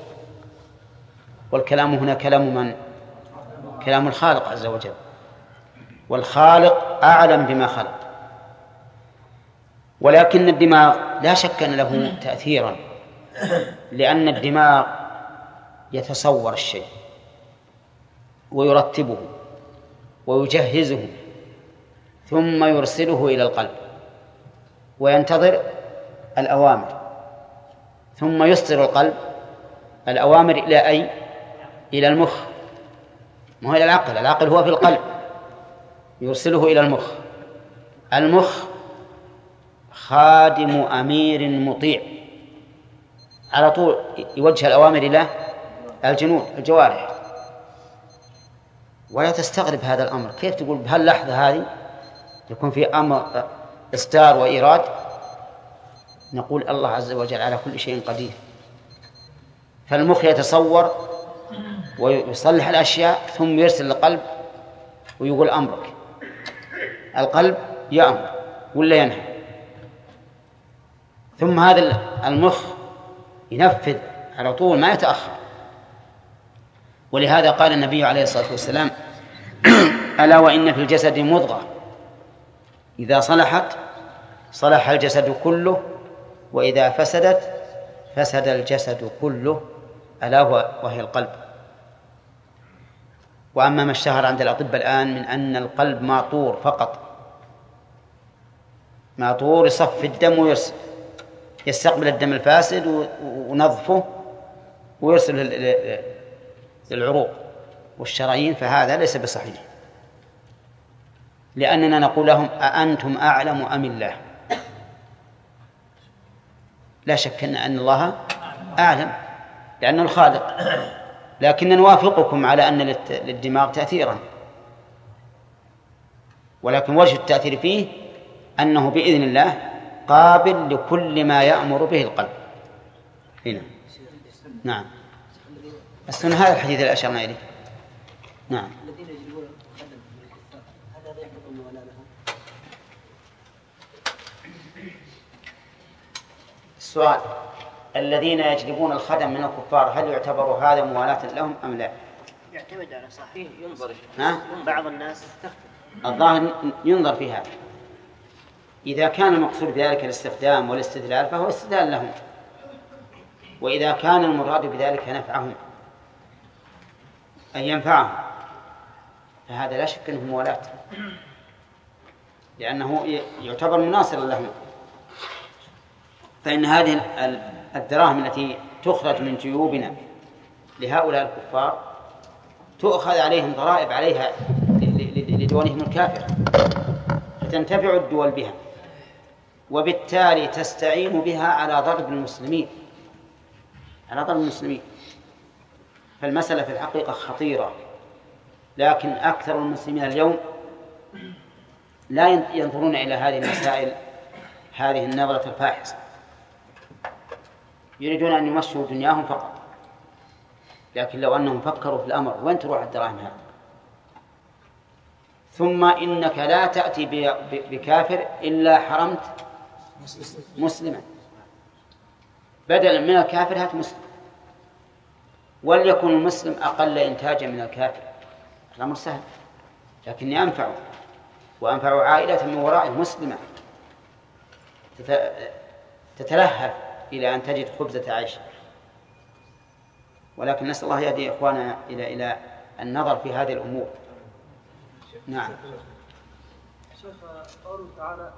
والكلام هنا كلام من؟ كلام الخالق عز وجل. والخالق أعلم بما خلق. ولكن الدماغ لا شك أن له تأثيرا لأن الدماغ يتصور الشيء ويرتبه ويجهزه ثم يرسله إلى القلب وينتظر الأوامر ثم يصدر القلب الأوامر إلى أي؟ إلى المخ. ما هو إلى العقل؟ العقل هو في القلب. يرسله إلى المخ. المخ خادم أمير مطيع. على طول يوجه الأوامر إلى الجنود الجوارح. ولا تستغرب هذا الأمر. كيف تقول بهاللحظة هذه يكون في أمر إصدار وإيراد؟ نقول الله عز وجل على كل شيء قدير. فالمخ يتصور ويصلح الأشياء ثم يرسل القلب ويقول أمرك. القلب يأمر ولا ينهى. ثم هذا المخ ينفذ على طول ما يتأخر. ولهذا قال النبي عليه الصلاة والسلام ألا وإن في الجسد مضغة. إذا صلحت صلح الجسد كله وإذا فسدت فسد الجسد كله ألا وهي القلب. وأما ما اشتهر عند الأطباء الآن من أن القلب ماطور فقط. ماطور يصفي الدم ويرسل يستقبل الدم الفاسد ونظفه ويرسل للعروق والشرايين فهذا ليس بصحيح. لأننا نقول لهم أأنتم أعلم أم الله؟ لا شك أن الله أعلم لأنه الخالق. لكن نوافقكم على أن للدماغ تأثيرا ولكن وجه التأثير فيه أنه بإذن الله قابل لكل ما يأمر به القلب. هنا نعم. السنة هذا الحديث اللي أشرنا إليه. نعم؟ السؤال الذين يجلبون الخدم من الكفار هل يعتبر هذا موالاة لهم أم لا؟ يعتمد على صاحبه. ينظر ها؟ بعض الناس الظاهر ينظر في هذا. إذا كان المقصود بذلك الاستخدام والاستدلال فهو استدلال لهم. وإذا كان المراد بذلك نفعهم أن ينفعهم فهذا لا شك أنه موالاة لأنه يعتبر مناصرا لهم. فإن هذه الدراهم التي تخرج من جيوبنا لهؤلاء الكفار تؤخذ عليهم ضرائب عليها لدولهم الكافرة فتنتفع الدول بها. وبالتالي تستعين بها على ضرب المسلمين على ضرب المسلمين. فالمسألة في الحقيقة خطيرة لكن أكثر المسلمين اليوم لا ينظرون إلى هذه المسائل هذه النظرة الفاحصة يريدون أن يمشوا دنياهم فقط لكن لو أنهم فكروا في الأمر وين تروح الدراهم هذه؟ ثم إنك لا تأتي بكافر إلا حرمت مسلما. بدلا من الكافر هات مسلم. وليكن المسلم أقل إنتاجا من الكافر. الأمر سهل لكني أنفع وأنفع عائلة من ورائه مسلمة. تت- تتلهف إلى أن تجد خبزة عيش. ولكن نسأل الله يهدي إخواننا إلى إلى النظر في هذه الأمور. نعم. شيخ قوله تعالى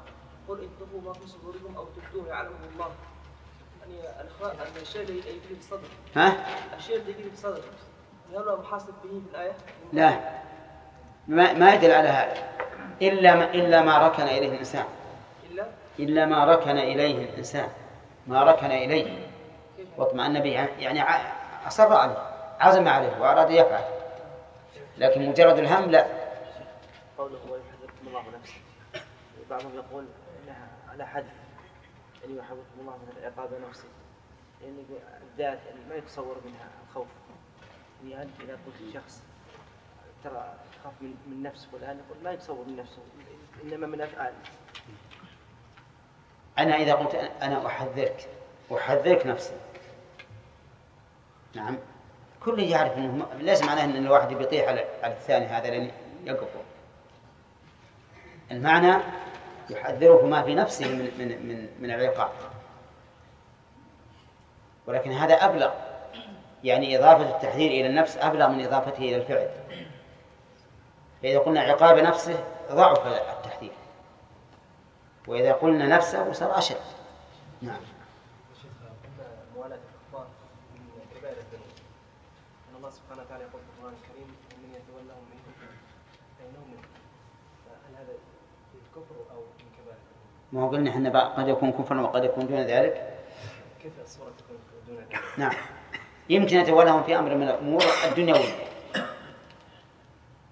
قل ان تخفوا ما في صدوركم أو تبدوه يعلمه الله. يعني الخ- الشيء اللي يجري في الصدر ها؟ الشيء اللي يجري في الصدر هل هو محاسب به في الآية؟ لا. ما, ما يدل على هذا. إلا ما إلا ما ركن إليه الإنسان. إلا؟ إلا ما ركن إليه الإنسان. ما ركن إليه. واطمأن به. يعني أصر عليه. عزم عليه وأراد يفعل. لكن مجرد الهم لا. قوله ويحذركم الله نفسه. بعضهم يقول على حذف. يعني يحذركم الله من العقاب نفسه. يعني يقول الذات يعني ما يتصور منها الخوف. يعني أنت إذا قلت لشخص ترى تخاف من, من نفسك والان يقول ما يتصور من نفسه إنما من افعال أنا إذا قلت أنا- أحذرك أحذرك نفسي. نعم. كل يعرف ما- ليس معناه أن الواحد بيطيح على الثاني هذا لن يقف المعنى يحذره ما في نفسه من من من من العقاب. ولكن هذا أبلغ يعني إضافة التحذير إلى النفس أبلغ من إضافته إلى الفعل. فإذا قلنا عقاب نفسه ضعف التحذير. وإذا قلنا نفسه صار أشد. نعم شيخ قلنا موالاة الكفار من كبائر الذنوب أن الله سبحانه وتعالى يقول في القرآن الكريم ومن يتولهم منكم فإنه منهم فهل هذا كفر أو من كبائر الذنوب؟ ما هو قلنا إحنا قد يكون كفرا وقد يكون دون ذلك؟ كيف الصورة تكون دون ذلك؟ نعم. يمكن يتولهم في أمر من الأمور الدنيوية.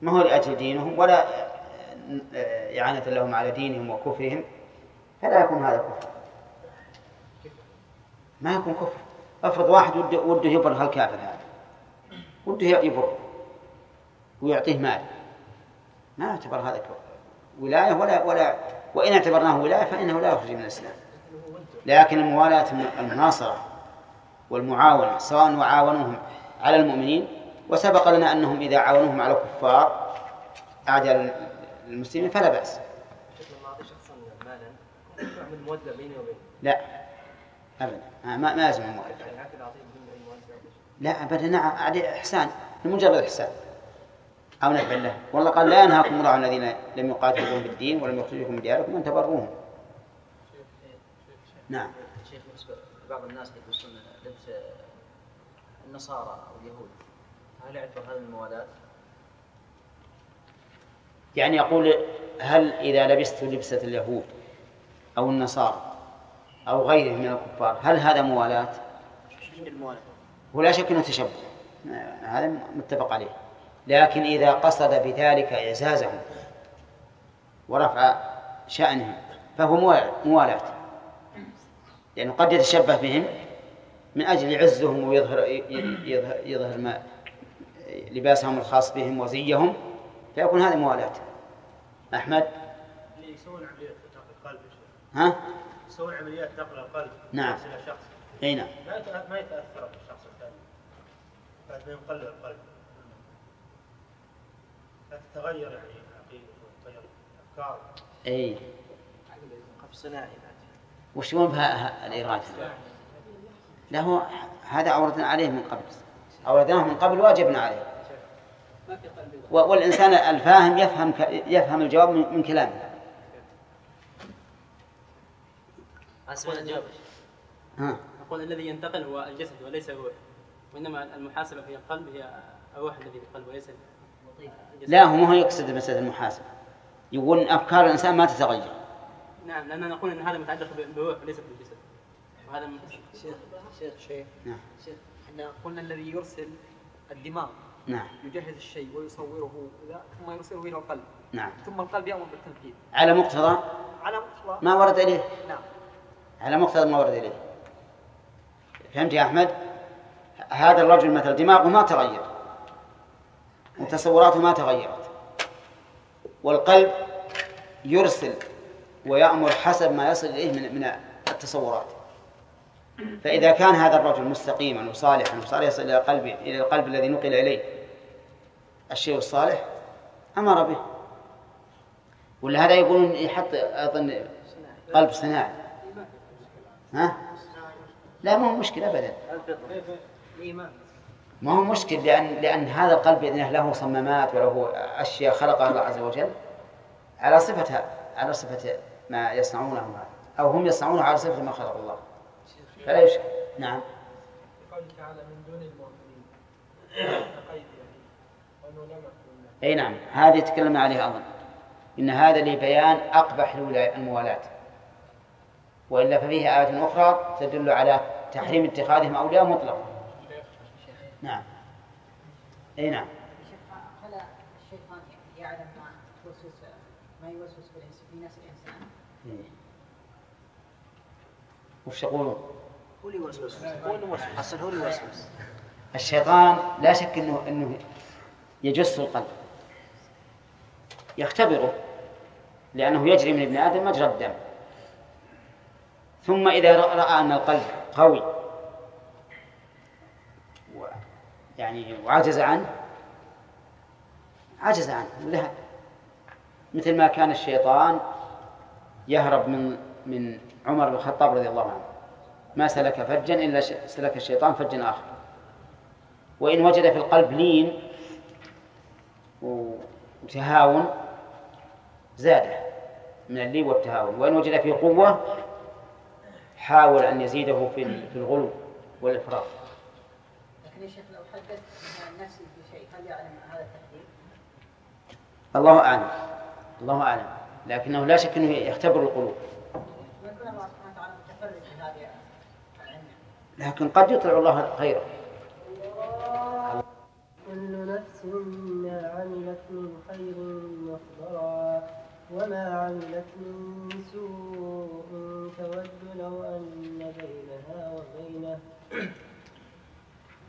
ما هو لأجل دينهم ولا إعانة لهم على دينهم وكفرهم؟ فلا يكون هذا كفر. ما يكون كفر. افرض واحد وده, وده يبر هالكافر هذا. وده يبر ويعطيه مال. ما يعتبر هذا كفر. ولاية ولا ولا وإن اعتبرناه ولاية فإنه لا يخرج من الإسلام. لكن الموالاة المناصرة والمعاونة سواء وعاونوهم على المؤمنين وسبق لنا أنهم إذا عاونوهم على الكفار أعدى المسلمين فلا بأس. لا أبدا. ما ما ما مودة لا أبدا نعم إحسان لمجرد إحسان. أو نفع له. والله قال لا ينهاكم الله عن الذين لم يقاتلوكم بالدين ولم يخرجوكم من دياركم أن تبروهم نعم. شيخ لبعض الناس يلبسون لبس النصارى أو اليهود هل يعتبر هذا من الموالاة؟ يعني يقول هل إذا لبست لبسة اليهود أو النصارى أو غيرهم من الكفار هل هذا موالاة؟ ولا شك أنه تشبه. هذا متفق عليه. لكن إذا قصد بذلك إعزازهم ورفع شأنهم فهو موالاة لأنه قد يتشبه بهم من أجل يعزهم ويظهر يظهر, يظهر ما لباسهم الخاص بهم وزيهم فيكون هذا موالاة أحمد؟ يسوون عمليات نقل القلب. ها؟ يسوون عمليات نقل القلب نعم. إلى شخص أي نعم. ما يتأ- ما يتأثر بالشخص الثاني. بعد ما ينقلب القلب. تتغير يعني عقيدته وتتغير افكاره صناعي بعد وش هو بها الإيراد لا هو هذا أوردنا عليه من قبل. أوردناه من قبل واجبنا عليه. والإنسان الفاهم يفهم يفهم الجواب من من كلامه. أسمع الجواب. ها؟ أقول الذي ينتقل هو الجسد وليس الروح وإنما المحاسبة في القلب هي الروح الذي في القلب وليس الجسد. لا هو ما هو يقصد مسألة المحاسبة. يقول إن أفكار الإنسان ما تتغير. نعم لأننا نقول أن هذا متعلق بالروح وليس بالجسد. وهذا من- شيخ شيخ شيخ نعم. شيخ إحنا قلنا الذي يرسل الدماغ نعم. يجهز الشيء ويصوره إذا ثم يرسله إلى القلب. نعم. ثم القلب يأمر بالتنفيذ. على مقتضى؟ على مقتضى. ما ورد إليه. نعم. على مقتضى ما ورد إليه. فهمت يا أحمد؟ هذا الرجل مثل دماغه ما تغير. وتصوراته ما تغيرت. والقلب يرسل ويأمر حسب ما يصل إليه من من التصورات. فإذا كان هذا الرجل مستقيما وصالحا وصار يصل إلى القلب إلى القلب الذي نقل إليه الشيء الصالح أمر به. ولا هذا يقولون يحط أظن قلب صناعي. ها؟ لا ما هو مشكلة أبدا. ما هو مشكل لأن لأن هذا القلب بإذن الله له صمامات وله أشياء خلقها الله عز وجل على صفتها على صفة ما يصنعونه أو هم يصنعونه على صفة ما خلق الله. فلا يشكل. نعم. قوله تعالى من دون المؤمنين. أي نعم. هذه تكلمنا عليها أظن إن هذا لبيان أقبح الموالاة وإلا ففيه آية أخرى تدل على تحريم اتخاذهم أولياء مطلقا. نعم. أي نعم. هل الشيطان يعلم ما توسوس ما يوسوس في نفس الإنسان؟ إيه. وش يقولون؟ هو اللي يوسوس. هو اللي يوسوس. أصلا هو اللي يوسوس. الشيطان لا شك إنه إنه يجس القلب. يختبره لأنه يجري من ابن آدم مجرى الدم. ثم إذا رأى أن القلب قوي و يعني وعجز عنه؟ عجز عنه وذهب مثل ما كان الشيطان يهرب من من عمر بن الخطاب رضي الله عنه. ما سلك فجا إلا سلك الشيطان فجا آخر. وإن وجد في القلب لين وتهاون زاده من اللين والتهاون. وإن وجد فيه قوة حاول أن يزيده في الغلو والإفراط. لكن يا شيخ لو حدث نفسي بشيء؟ هل يعلم هذا التحديد؟ الله أعلم. الله أعلم. لكنه لا شك أنه يختبر القلوب. ما يكون الله سبحانه وتعالى متفرد بهذه العلم. لكن قد يطلع الله خيره. كل نفس ما عملت من خير محضرا وما عملت من سوء تود لو أن بينها وبينه.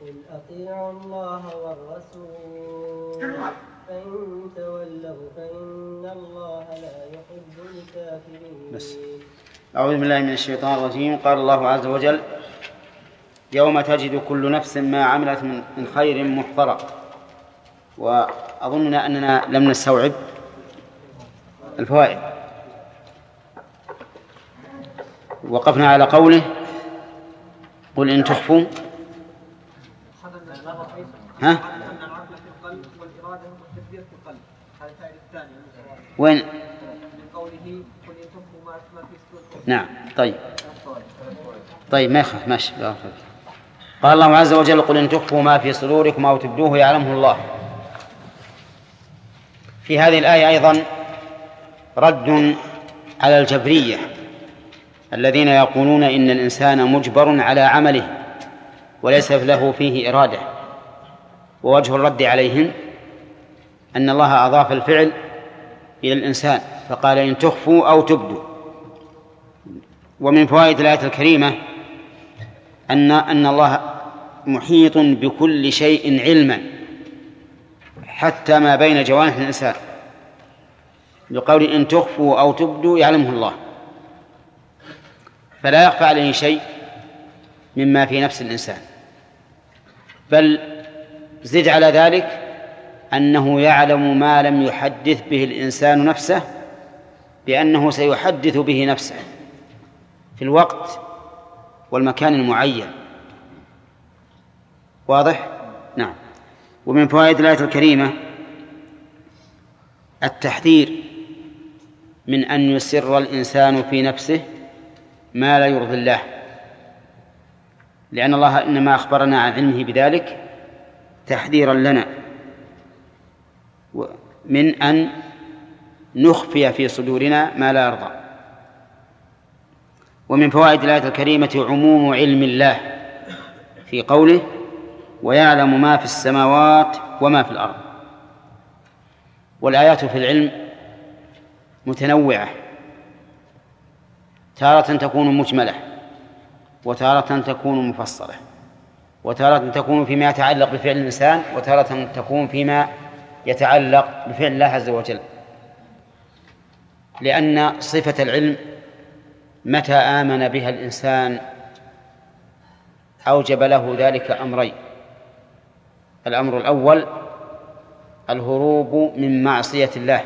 قل أطيعوا الله والرسول. فإن تولوا فإن الله لا يحب الكافرين. بس. أعوذ بالله من الشيطان الرجيم. قال الله عز وجل يوم تجد كل نفس ما عملت من خير محضرا وأظننا أننا لم نستوعب الفوائد. وقفنا على قوله قل إن تخفوا ها؟ وين؟ نعم طيب. طيب ما يخاف ماشي قال الله عز وجل قل إن تخفوا ما في صدوركم أو تبدوه يعلمه الله. في هذه الآية أيضا رد على الجبرية الذين يقولون إن الإنسان مجبر على عمله وليس له فيه إرادة. ووجه الرد عليهم أن الله أضاف الفعل إلى الإنسان فقال إن تخفوا أو تبدوا. ومن فوائد الآية الكريمة أن أن الله محيط بكل شيء علما حتى ما بين جوانح الإنسان. بقول إن تخفوا أو تبدوا يعلمه الله. فلا يخفى عليه شيء مما في نفس الإنسان. بل زد على ذلك أنه يعلم ما لم يحدث به الإنسان نفسه بأنه سيحدث به نفسه في الوقت والمكان المعين واضح؟ نعم ومن فوائد الآية الكريمة التحذير من أن يسر الإنسان في نفسه ما لا يرضي الله لأن الله إنما أخبرنا عن علمه بذلك تحذيرا لنا. من أن نخفي في صدورنا ما لا يرضى. ومن فوائد الآية الكريمة عموم علم الله في قوله ويعلم ما في السماوات وما في الأرض. والآيات في العلم متنوعة. تارة تكون مجملة وتارة تكون مفصلة. وتارة تكون فيما يتعلق بفعل الإنسان وتارة تكون فيما يتعلق بفعل الله عز وجل. لأن صفة العلم متى آمن بها الإنسان أوجب له ذلك أمرين. الأمر الأول الهروب من معصية الله.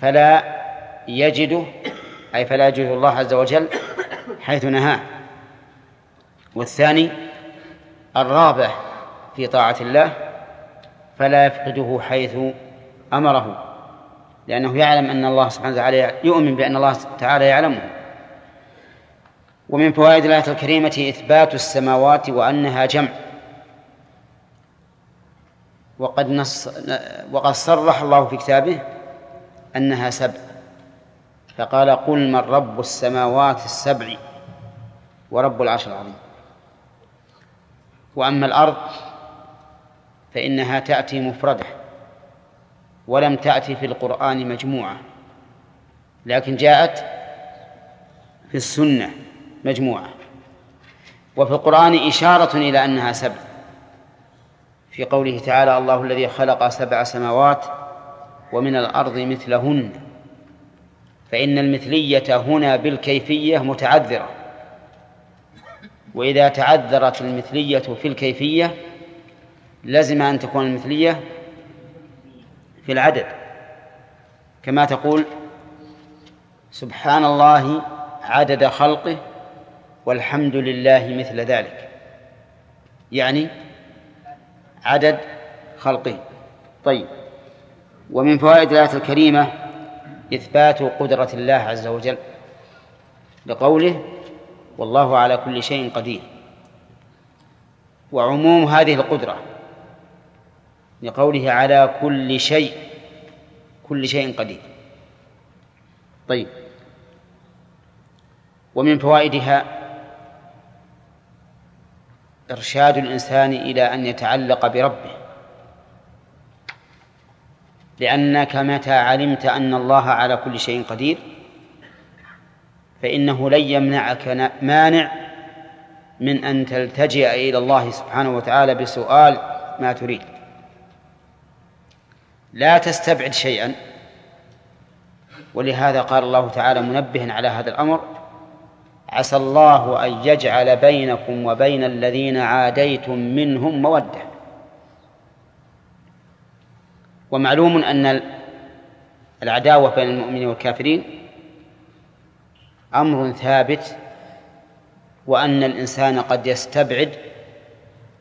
فلا يجده أي فلا يجده الله عز وجل حيث نهاه. والثاني الرابع في طاعة الله فلا يفقده حيث أمره لأنه يعلم أن الله سبحانه وتعالى يؤمن بأن الله تعالى يعلمه. ومن فوائد الآية الكريمة إثبات السماوات وأنها جمع. وقد نص وقد صرح الله في كتابه أنها سبع. فقال قل من رب السماوات السبع ورب العرش العظيم. وأما الأرض فإنها تأتي مفردة ولم تأتي في القرآن مجموعة لكن جاءت في السنة مجموعة. وفي القرآن إشارة إلى أنها سبع. في قوله تعالى الله الذي خلق سبع سماوات ومن الأرض مثلهن. فإن المثلية هنا بالكيفية متعذرة. وإذا تعذرت المثلية في الكيفية لزم أن تكون المثلية في العدد. كما تقول سبحان الله عدد خلقه والحمد لله مثل ذلك. يعني عدد خلقه. طيب. ومن فوائد الآية الكريمة إثبات قدرة الله عز وجل لقوله والله على كل شيء قدير. وعموم هذه القدرة لقوله على كل شيء كل شيء قدير. طيب. ومن فوائدها إرشاد الإنسان إلى أن يتعلق بربه. لأنك متى علمت أن الله على كل شيء قدير؟ فإنه لن يمنعك مانع من أن تلتجئ إلى الله سبحانه وتعالى بسؤال ما تريد. لا تستبعد شيئا. ولهذا قال الله تعالى منبها على هذا الأمر عسى الله أن يجعل بينكم وبين الذين عاديتم منهم مودة. ومعلوم أن العداوة بين المؤمنين والكافرين أمر ثابت وأن الإنسان قد يستبعد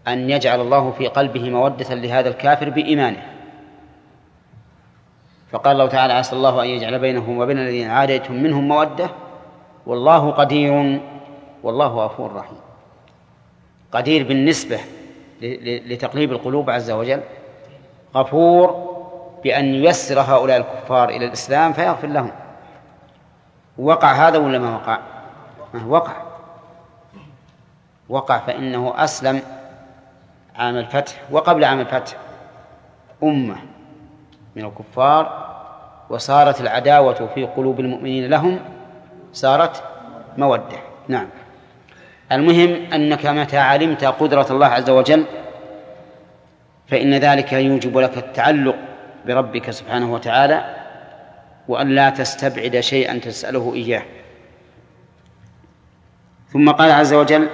أن يجعل الله في قلبه مودة لهذا الكافر بإيمانه. فقال الله تعالى عسى الله أن يجعل بينهم وبين الذين عاديتم منهم مودة. والله قدير والله غفور رحيم. قدير بالنسبة لتقليب القلوب عز وجل. غفور بأن ييسر هؤلاء الكفار إلى الإسلام فيغفر لهم. وقع هذا ولا ما وقع؟ وقع. وقع فإنه أسلم عام الفتح وقبل عام الفتح. أمة من الكفار وصارت العداوة في قلوب المؤمنين لهم صارت مودة. نعم. المهم أنك متى علمت قدرة الله عز وجل فإن ذلك يوجب لك التعلق بربك سبحانه وتعالى وأن لا تستبعد شيئا تسأله إياه. ثم قال عز وجل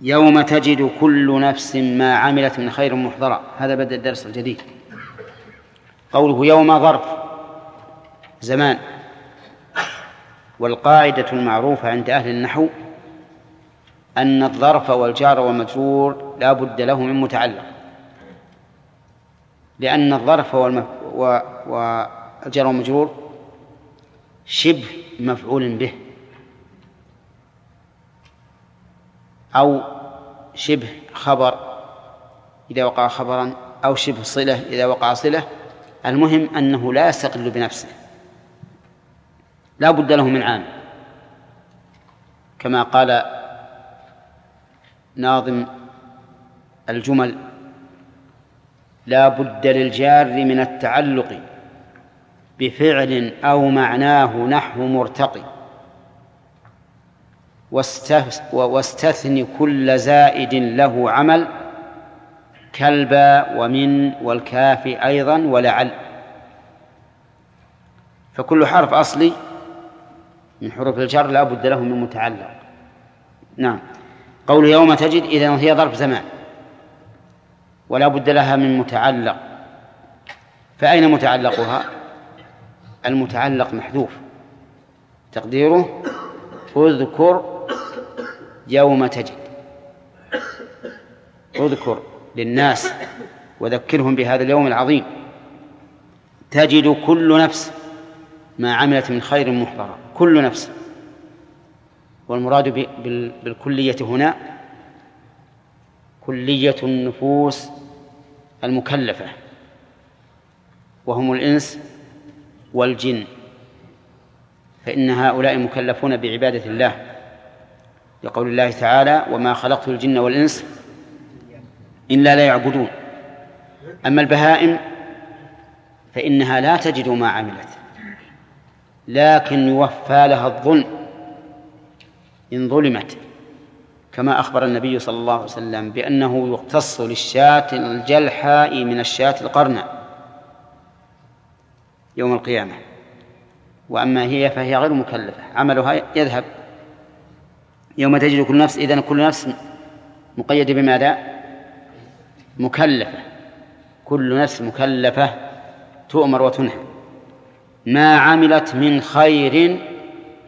يوم تجد كل نفس ما عملت من خير محضرا هذا بدأ الدرس الجديد. قوله يوم ظرف زمان. والقاعدة المعروفة عند أهل النحو أن الظرف والجار والمجرور لا بد له من متعلق لأن الظرف. والجار والمجرور شبه مفعول به أو شبه خبر إذا وقع خبرا أو شبه صلة إذا وقع صلة. المهم أنه لا يستقل بنفسه لا بد له من عامل. كما قال ناظم الجمل لا بد للجار من التعلق بفعل أو معناه نحو مرتقي. واستثن كل زائد له عمل كالبا ومن والكاف أيضا ولعل. فكل حرف أصلي من حروف الجر لا بد له من متعلق. نعم. قول يوم تجد إذا هي ظرف زمان. ولا بد لها من متعلق. فأين متعلقها؟ المتعلق محذوف. تقديره اذكر يوم تجد. اذكر للناس وذكرهم بهذا اليوم العظيم. تجد كل نفس ما عملت من خير محضرا. كل نفس. والمراد بالكلية هنا كلية النفوس المكلفة. وهم الإنس والجن. فإن هؤلاء مكلفون بعبادة الله لقول الله تعالى وما خلقت الجن والإنس إلا لا يعبدون أما البهائم فإنها لا تجد ما عملت لكن يوفى لها الظلم إن ظلمت كما أخبر النبي صلى الله عليه وسلم بأنه يقتص للشاة الجلحاء من الشاة القرناء. يوم القيامة. وأما هي فهي غير مكلفة. عملها يذهب. يوم تجد كل نفس إذن كل نفس مقيدة بماذا؟ مكلفة. كل نفس مكلفة تؤمر وتنهى. ما عملت من خير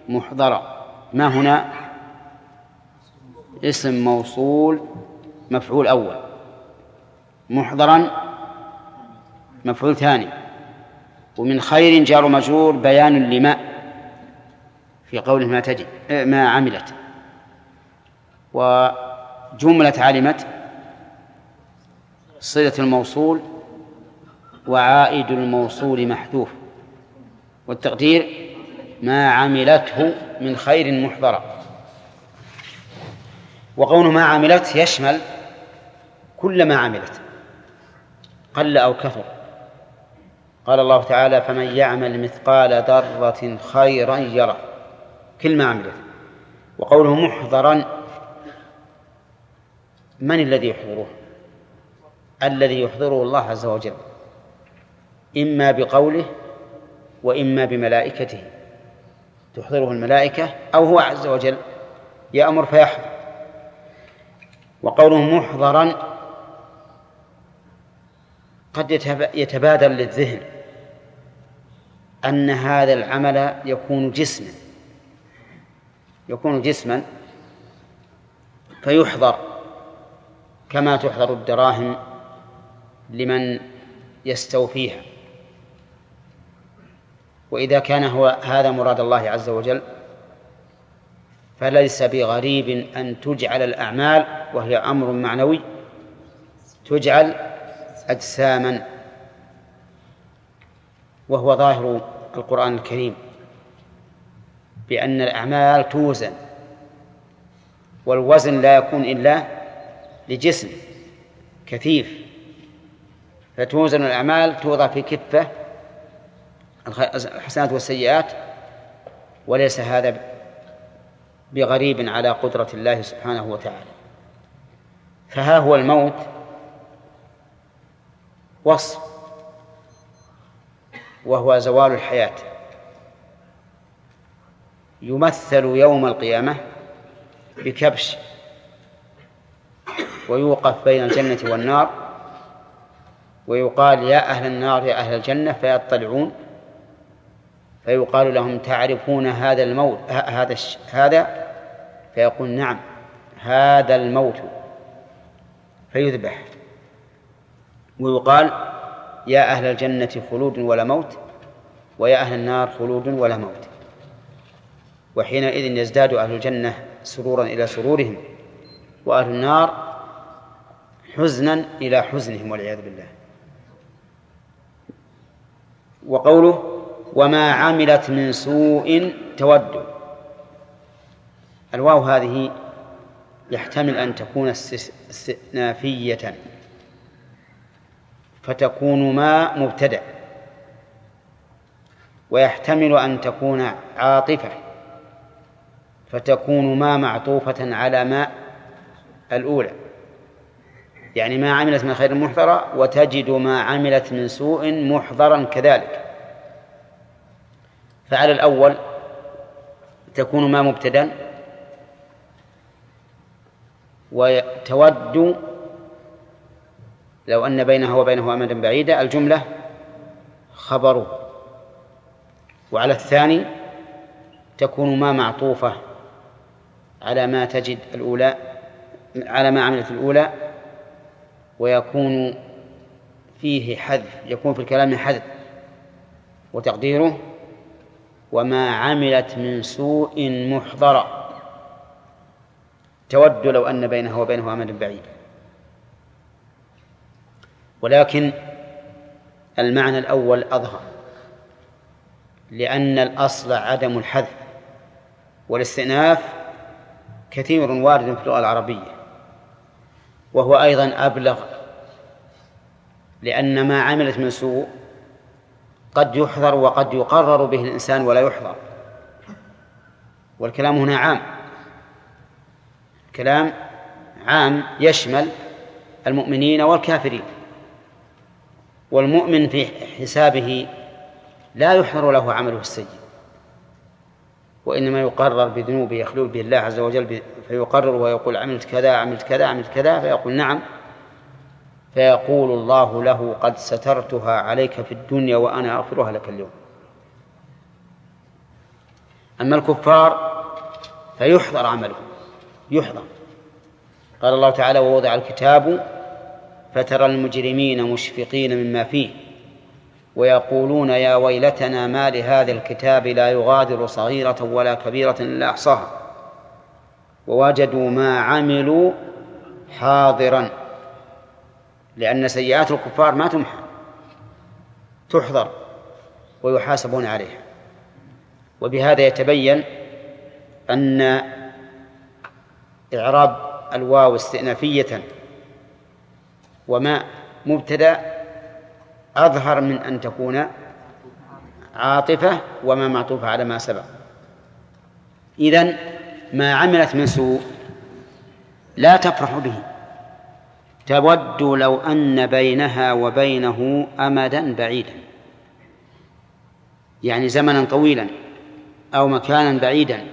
محضرة ما هنا؟ اسم موصول مفعول أول. محضرا مفعول ثاني. ومن خير جار مجرور بيان لما في قوله ما تجد ما عملت. وجملة علمت صلة الموصول وعائد الموصول محذوف. والتقدير ما عملته من خير محضرة وقول ما عملت يشمل كل ما عملت قل أو كثر. قال الله تعالى فمن يعمل مثقال ذرة خيرا يره. كل ما عملت وقوله محضرا من الذي يحضره؟ الذي يحضره الله عز وجل إما بقوله وإما بملائكته. تحضره الملائكة أو هو عز وجل يأمر فيحضر. وقوله محضرا قد يتبادر للذهن. أن هذا العمل يكون جسما. يكون جسما فيحضر كما تحضر الدراهم لمن يستوفيها. وإذا كان هو هذا مراد الله عز وجل فليس بغريب أن تجعل الأعمال وهي أمر معنوي تجعل أجساما. وهو ظاهر القرآن الكريم بأن الأعمال توزن والوزن لا يكون إلا لجسم كثيف فتوزن الأعمال توضع في كفة الحسنات والسيئات وليس هذا بغريب على قدرة الله سبحانه وتعالى. فها هو الموت وصف وهو زوال الحياة. يمثل يوم القيامة بكبش ويوقف بين الجنة والنار ويقال يا أهل النار يا أهل الجنة فيطلعون فيقال لهم تعرفون هذا الموت هذا هذا؟ فيقول نعم هذا الموت. فيذبح ويقال يا أهل الجنة خلود ولا موت ويا أهل النار خلود ولا موت. وحينئذ يزداد أهل الجنة سرورا إلى سرورهم وأهل النار حزنا إلى حزنهم والعياذ بالله. وقوله وما عملت من سوء تود الواو هذه يحتمل أن تكون استئنافية فتكون ما مبتدأ. ويحتمل أن تكون عاطفة فتكون ما معطوفة على ما الأولى. يعني ما عملت من خير محضرة وتجد ما عملت من سوء محضرا كذلك. فعلى الأول تكون ما مبتدأ وتود لو أن بينها وبينه أمدا بعيدا الجملة خبره وعلى الثاني تكون ما معطوفة على ما تجد الأولى على ما عملت الأولى ويكون فيه حذف يكون في الكلام حذف وتقديره. وما عملت من سوء محضرا تود لو أن بينها وبينه أمد بعيد ولكن المعنى الأول أظهر لأن الأصل عدم الحذف والاستئناف كثير وارد في اللغة العربية وهو أيضا أبلغ لأن ما عملت من سوء قد يحذر وقد يقرر به الإنسان ولا يحذر. والكلام هنا عام كلام عام يشمل المؤمنين والكافرين. والمؤمن في حسابه لا يحذر له عمله السيء وإنما يقرر بذنوبه يخلو به الله عز وجل فيقرر ويقول عملت كذا عملت كذا عملت كذا فيقول نعم. فيقول الله له قد سترتها عليك في الدنيا وأنا أغفرها لك اليوم. أما الكفار فيحضر عملهم يحضر قال الله تعالى ووضع الكتاب فترى المجرمين مشفقين مما فيه ويقولون يا ويلتنا ما لهذا الكتاب لا يغادر صغيرة ولا كبيرة إلا أحصاها. ووجدوا ما عملوا حاضرا لأن سيئات الكفار ما تمحى تحضر ويحاسبون عليها. وبهذا يتبين أن إعراب الواو استئنافية وما مبتدأ أظهر من أن تكون عاطفة وما معطوفة على ما سبق. إذن ما عملت من سوء لا تفرح به. تود لو أن بينها وبينه أمدا بعيدا. يعني زمنا طويلا أو مكانا بعيدا.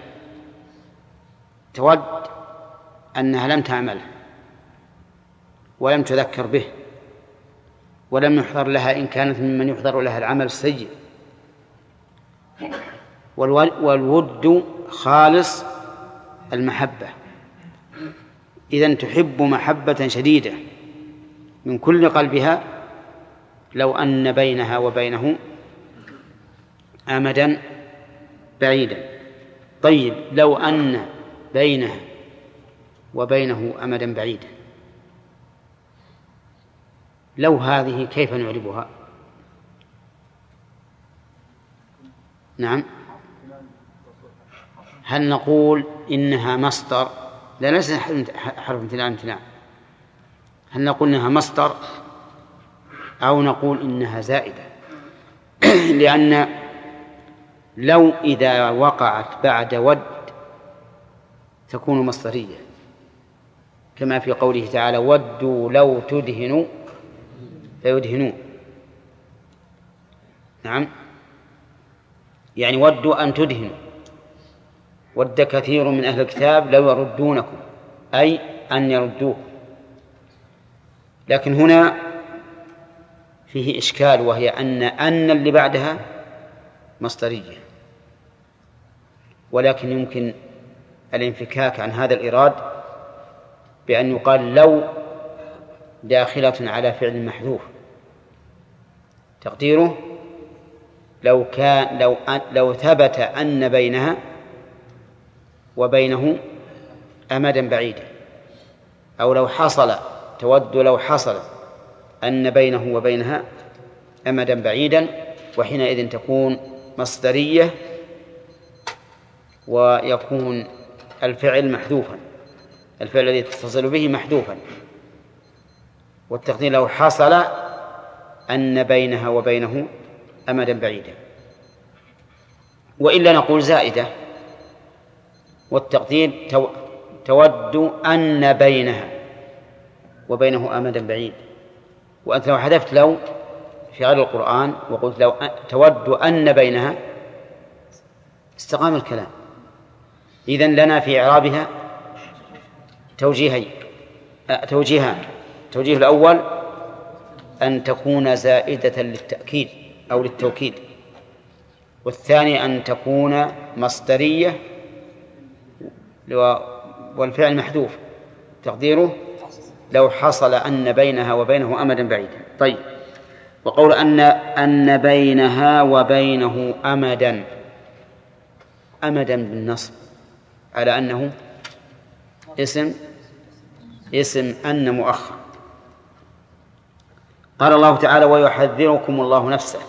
تود أنها لم تعمله ولم تذكر به ولم يحضر لها إن كانت ممن يحضر لها العمل السيء. والود خالص المحبة. إذا تحب محبة شديدة من كل قلبها لو أن بينها وبينه أمدا بعيدا. طيب لو أن بينها وبينه أمدا بعيدا. لو هذه كيف نعربها؟ نعم. هل نقول إنها مصدر؟ لا ليس حرف امتناع امتناع. هل نقول إنها مصدر أو نقول إنها زائدة؟ لأن لو إذا وقعت بعد ود تكون مصدرية كما في قوله تعالى ودوا لو تدهنوا فيدهنون. نعم. يعني ودوا أن تدهنوا. ود كثير من أهل الكتاب لو يردونكم أي أن يردوكم لكن هنا فيه إشكال وهي أن أن اللي بعدها مصدرية. ولكن يمكن الانفكاك عن هذا الإيراد بأن يقال لو داخلة على فعل محذوف. تقديره لو كان لو لو ثبت أن بينها وبينه أمدا بعيدا أو لو حصل تود لو حصل أن بينه وبينها أمدا بعيدا وحينئذ تكون مصدرية ويكون الفعل محذوفا الفعل الذي تتصل به محذوفا والتقدير لو حصل أن بينها وبينه أمدا بعيدا. وإلا نقول زائدة. والتقدير تو تود أن بينها وبينه أمدا بعيد. وأنت لو حذفت لو في غير القرآن وقلت لو تود أن بينها استقام الكلام. إذن لنا في إعرابها توجيهين توجيهان. التوجيه الأول أن تكون زائدة للتأكيد أو للتوكيد. والثاني أن تكون مصدرية والفعل محذوف. تقديره؟ لو حصل أن بينها وبينه أمدا بعيدا طيب. وقول أن أن بينها وبينه أمدا. أمدا بالنصب. على أنه اسم اسم أن مؤخر. قال الله تعالى ويحذركم الله نفسه.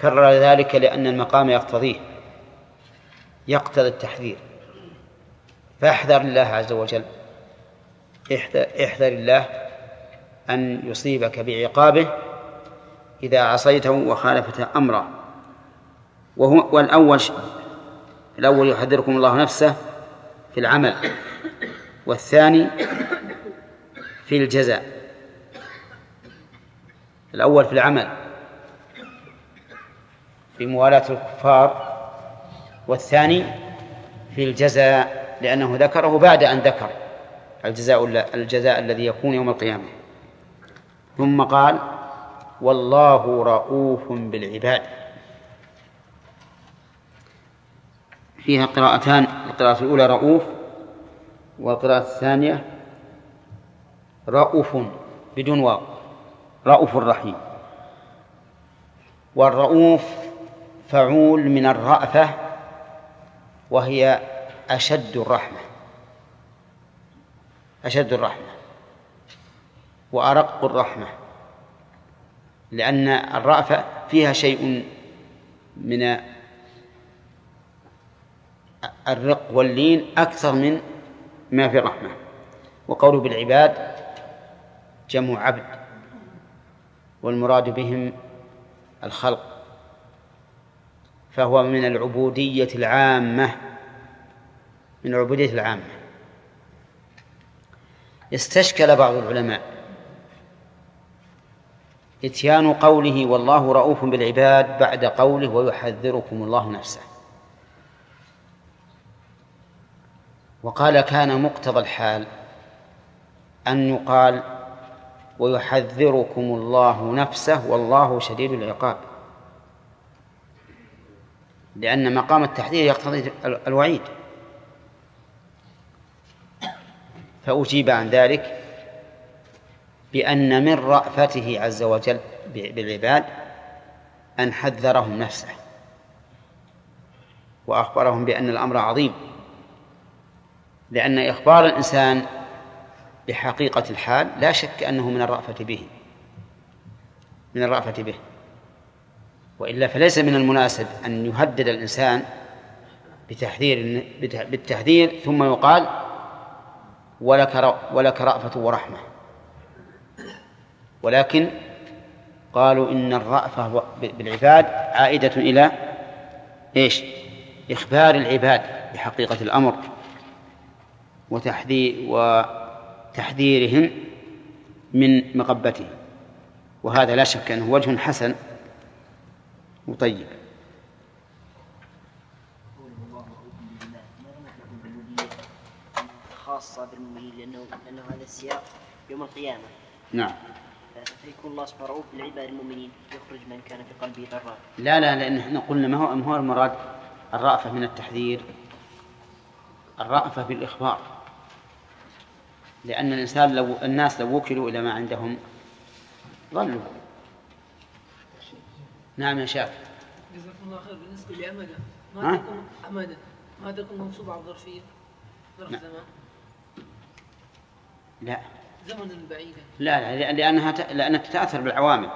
كرر ذلك لأن المقام يقتضيه يقتضي التحذير. فاحذر الله عز وجل احذر الله أن يصيبك بعقابه إذا عصيته وخالفت أمره. وهو والأول الأول يحذركم الله نفسه في العمل والثاني في الجزاء. الأول في العمل في موالاة الكفار والثاني في الجزاء لأنه ذكره بعد أن ذكر الجزاء الجزاء الذي يكون يوم القيامة. ثم قال والله رؤوف بالعباد فيها قراءتان القراءة الأولى رؤوف والقراءة الثانية رؤوف بدون واو. رؤوف رحيم والرؤوف فعول من الرأفة وهي أشد الرحمة. أشد الرحمة وأرق الرحمة لأن الرأفة فيها شيء من الرق واللين أكثر من ما في الرحمة وقوله بالعباد جمع عبد. والمراد بهم الخلق فهو من العبودية العامة من العبودية العامة. استشكل بعض العلماء إتيان قوله والله رؤوف بالعباد بعد قوله ويحذركم الله نفسه. وقال كان مقتضى الحال أن يقال ويحذركم الله نفسه والله شديد العقاب. لأن مقام التحذير يقتضي الوعيد. فأجيب عن ذلك بأن من رأفته عز وجل بالعباد أن حذرهم نفسه. وأخبرهم بأن الأمر عظيم. لأن إخبار الإنسان بحقيقة الحال لا شك أنه من الرأفة به. من الرأفة به. وإلا فليس من المناسب أن يهدد الإنسان بتحذير بالتحذير ثم يقال ولك ولك رأفة ورحمة. ولكن قالوا إن الرأفة بالعباد عائدة إلى إيش؟ إخبار العباد بحقيقة الأمر. وتحذير وتحذيرهم من مقبته وهذا لا شك أنه وجه حسن وطيب. خاصة بالمؤمنين لأنه لأنه هذا السياق يوم القيامة. نعم. فيكون الله سبحانه رؤوف بالعباد المؤمنين يخرج من كان في قلبه ضراء لا لا لأن إحنا قلنا ما هو ما هو المراد؟ الرأفة من التحذير الرأفة بالإخبار. لأن الإنسان لو الناس لو وكلوا إلى ما عندهم ظلوا نعم يا شاف جزاكم الله خير. بالنسبة لأمدا ها؟ ما تكون أمدا ما تكون منصوبة على الظرفية ظرف. زمان. لا. زمنا بعيدا لا لا لأنها ت... لأنها تتأثر بالعوامل.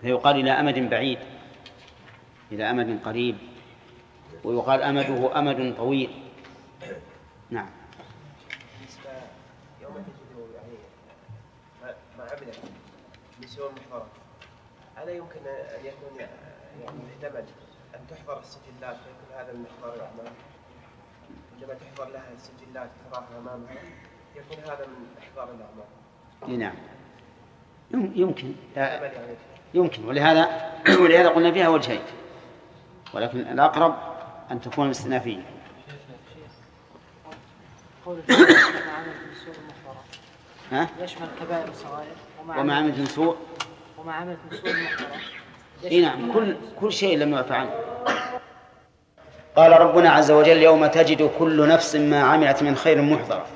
فيقال إلى أمد بعيد. إلى أمد قريب. ويقال أمده أمد طويل. نعم. لسوء المحضرات ألا يمكن أن يكون يعني محتمل أن تحضر السجلات فيكون هذا من إحضار الأعمال عندما تحضر لها السجلات تراها أمامها يكون هذا من إحضار الأعمال إي نعم. يم- يمكن. لا. محتمل يعني. يمكن. ولهذا ولهذا قلنا فيها وجهين. ولكن الأقرب أن تكون استئنافية قول ها؟ يشمل كبائر الصغائر. وما عملت من سوء وما عملت من سوء اي نعم كل كل شيء لم يعفى عنه. قال ربنا عز وجل يوم تجد كل نفس ما عملت من خير محضرا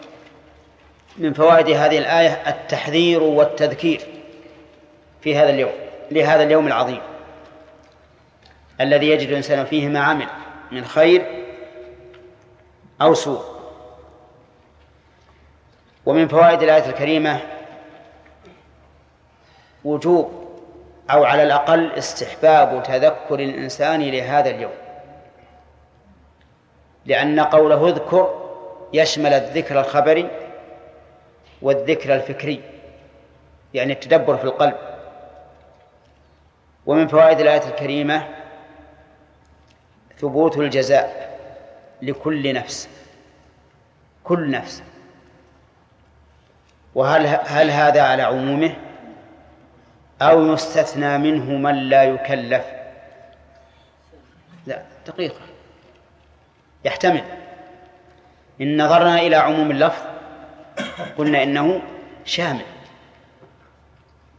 من فوائد هذه الآية التحذير والتذكير في هذا اليوم لهذا اليوم العظيم. الذي يجد الإنسان فيه ما عمل من خير أو سوء. ومن فوائد الآية الكريمة وجوب أو على الأقل استحباب تذكر الإنسان لهذا اليوم. لأن قوله اذكر يشمل الذكر الخبري والذكر الفكري يعني التدبر في القلب. ومن فوائد الآية الكريمة ثبوت الجزاء لكل نفس كل نفس. وهل هل هذا على عمومه؟ أو يستثنى منه من لا يكلف. لا دقيقة. يحتمل. إن نظرنا إلى عموم اللفظ قلنا إنه شامل.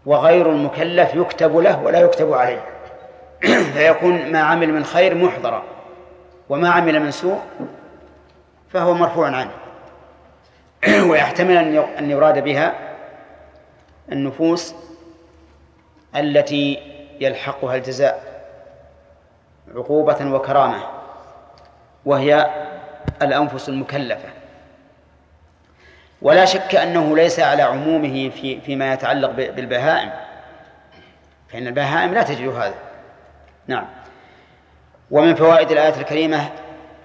وغير المكلف يكتب له ولا يكتب عليه. فيكون ما عمل من خير محضرا وما عمل من سوء فهو مرفوع عنه. ويحتمل أن يراد بها النفوس التي يلحقها الجزاء عقوبة وكرامة وهي الأنفس المكلفة. ولا شك أنه ليس على عمومه في فيما يتعلق بالبهائم. فإن البهائم لا تجد هذا. نعم. ومن فوائد الآية الكريمة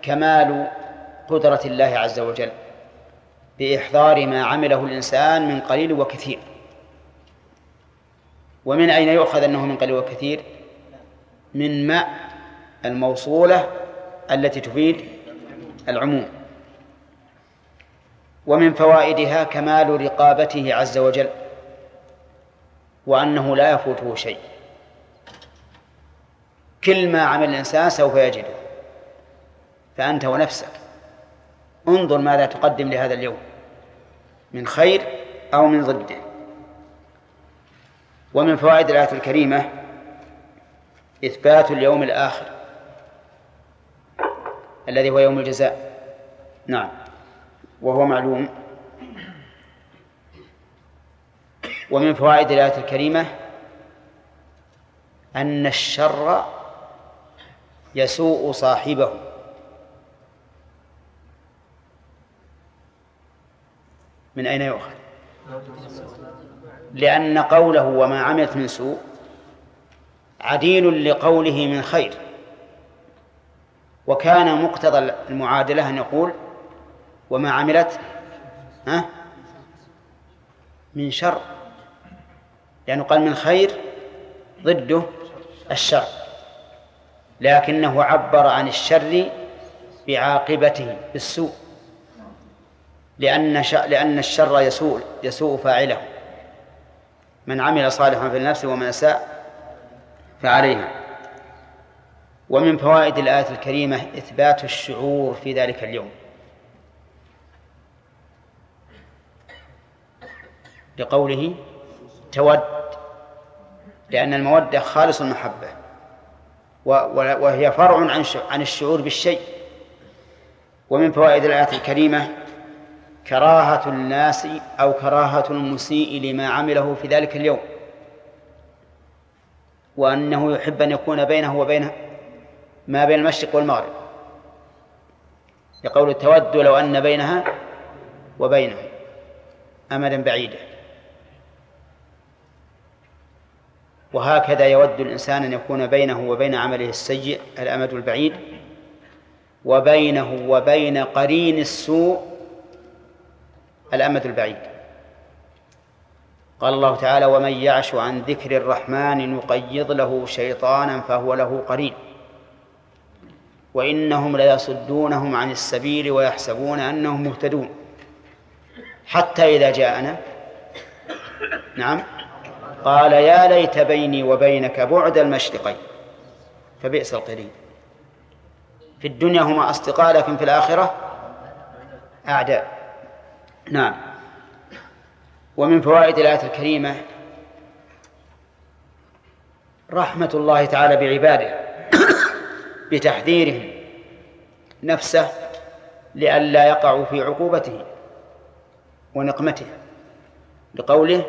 كمال قدرة الله عز وجل بإحضار ما عمله الإنسان من قليل وكثير. ومن أين يؤخذ أنه من قليل وكثير؟ من ماء الموصولة التي تفيد العموم. ومن فوائدها كمال رقابته عز وجل وأنه لا يفوته شيء. كل ما عمل الإنسان سوف يجده. فأنت ونفسك انظر ماذا تقدم لهذا اليوم من خير أو من ضده ومن فوائد الآية الكريمة إثبات اليوم الآخر الذي هو يوم الجزاء. نعم. وهو معلوم. ومن فوائد الآية الكريمة أن الشر يسوء صاحبه. من أين يؤخذ؟ لأن قوله وما عملت من سوء عديل لقوله من خير. وكان مقتضى المعادلة أن يقول وما عملت ها؟ من شر. لأنه قال من خير ضده الشر لكنه عبر عن الشر بعاقبته بالسوء لأن لأن الشر يسوء يسوء فاعله. من عمل صالحا فلنفسه ومن أساء فعليها. ومن فوائد الآية الكريمة إثبات الشعور في ذلك اليوم. لقوله تود لأن المودة خالص المحبة وهي فرع عن عن الشعور بالشيء. ومن فوائد الآية الكريمة كراهة الناس أو كراهة المسيء لما عمله في ذلك اليوم. وأنه يحب أن يكون بينه وبين ما بين المشرق والمغرب. يقول تود لو أن بينها وبينه أمدا بعيدا. وهكذا يود الإنسان أن يكون بينه وبين عمله السيء الأمد البعيد وبينه وبين قرين السوء الأمد البعيد. قال الله تعالى ومن يعش عن ذكر الرحمن نقيض له شيطانا فهو له قرين. وإنهم ليصدونهم عن السبيل ويحسبون أنهم مهتدون. حتى إذا جاءنا نعم قال يا ليت بيني وبينك بعد المشرقين. فبئس القرين. في الدنيا هما أصدقاء لكن في الآخرة أعداء. نعم. ومن فوائد الآية الكريمة رحمة الله تعالى بعباده بتحذيرهم نفسه لئلا يقعوا في عقوبته ونقمته لقوله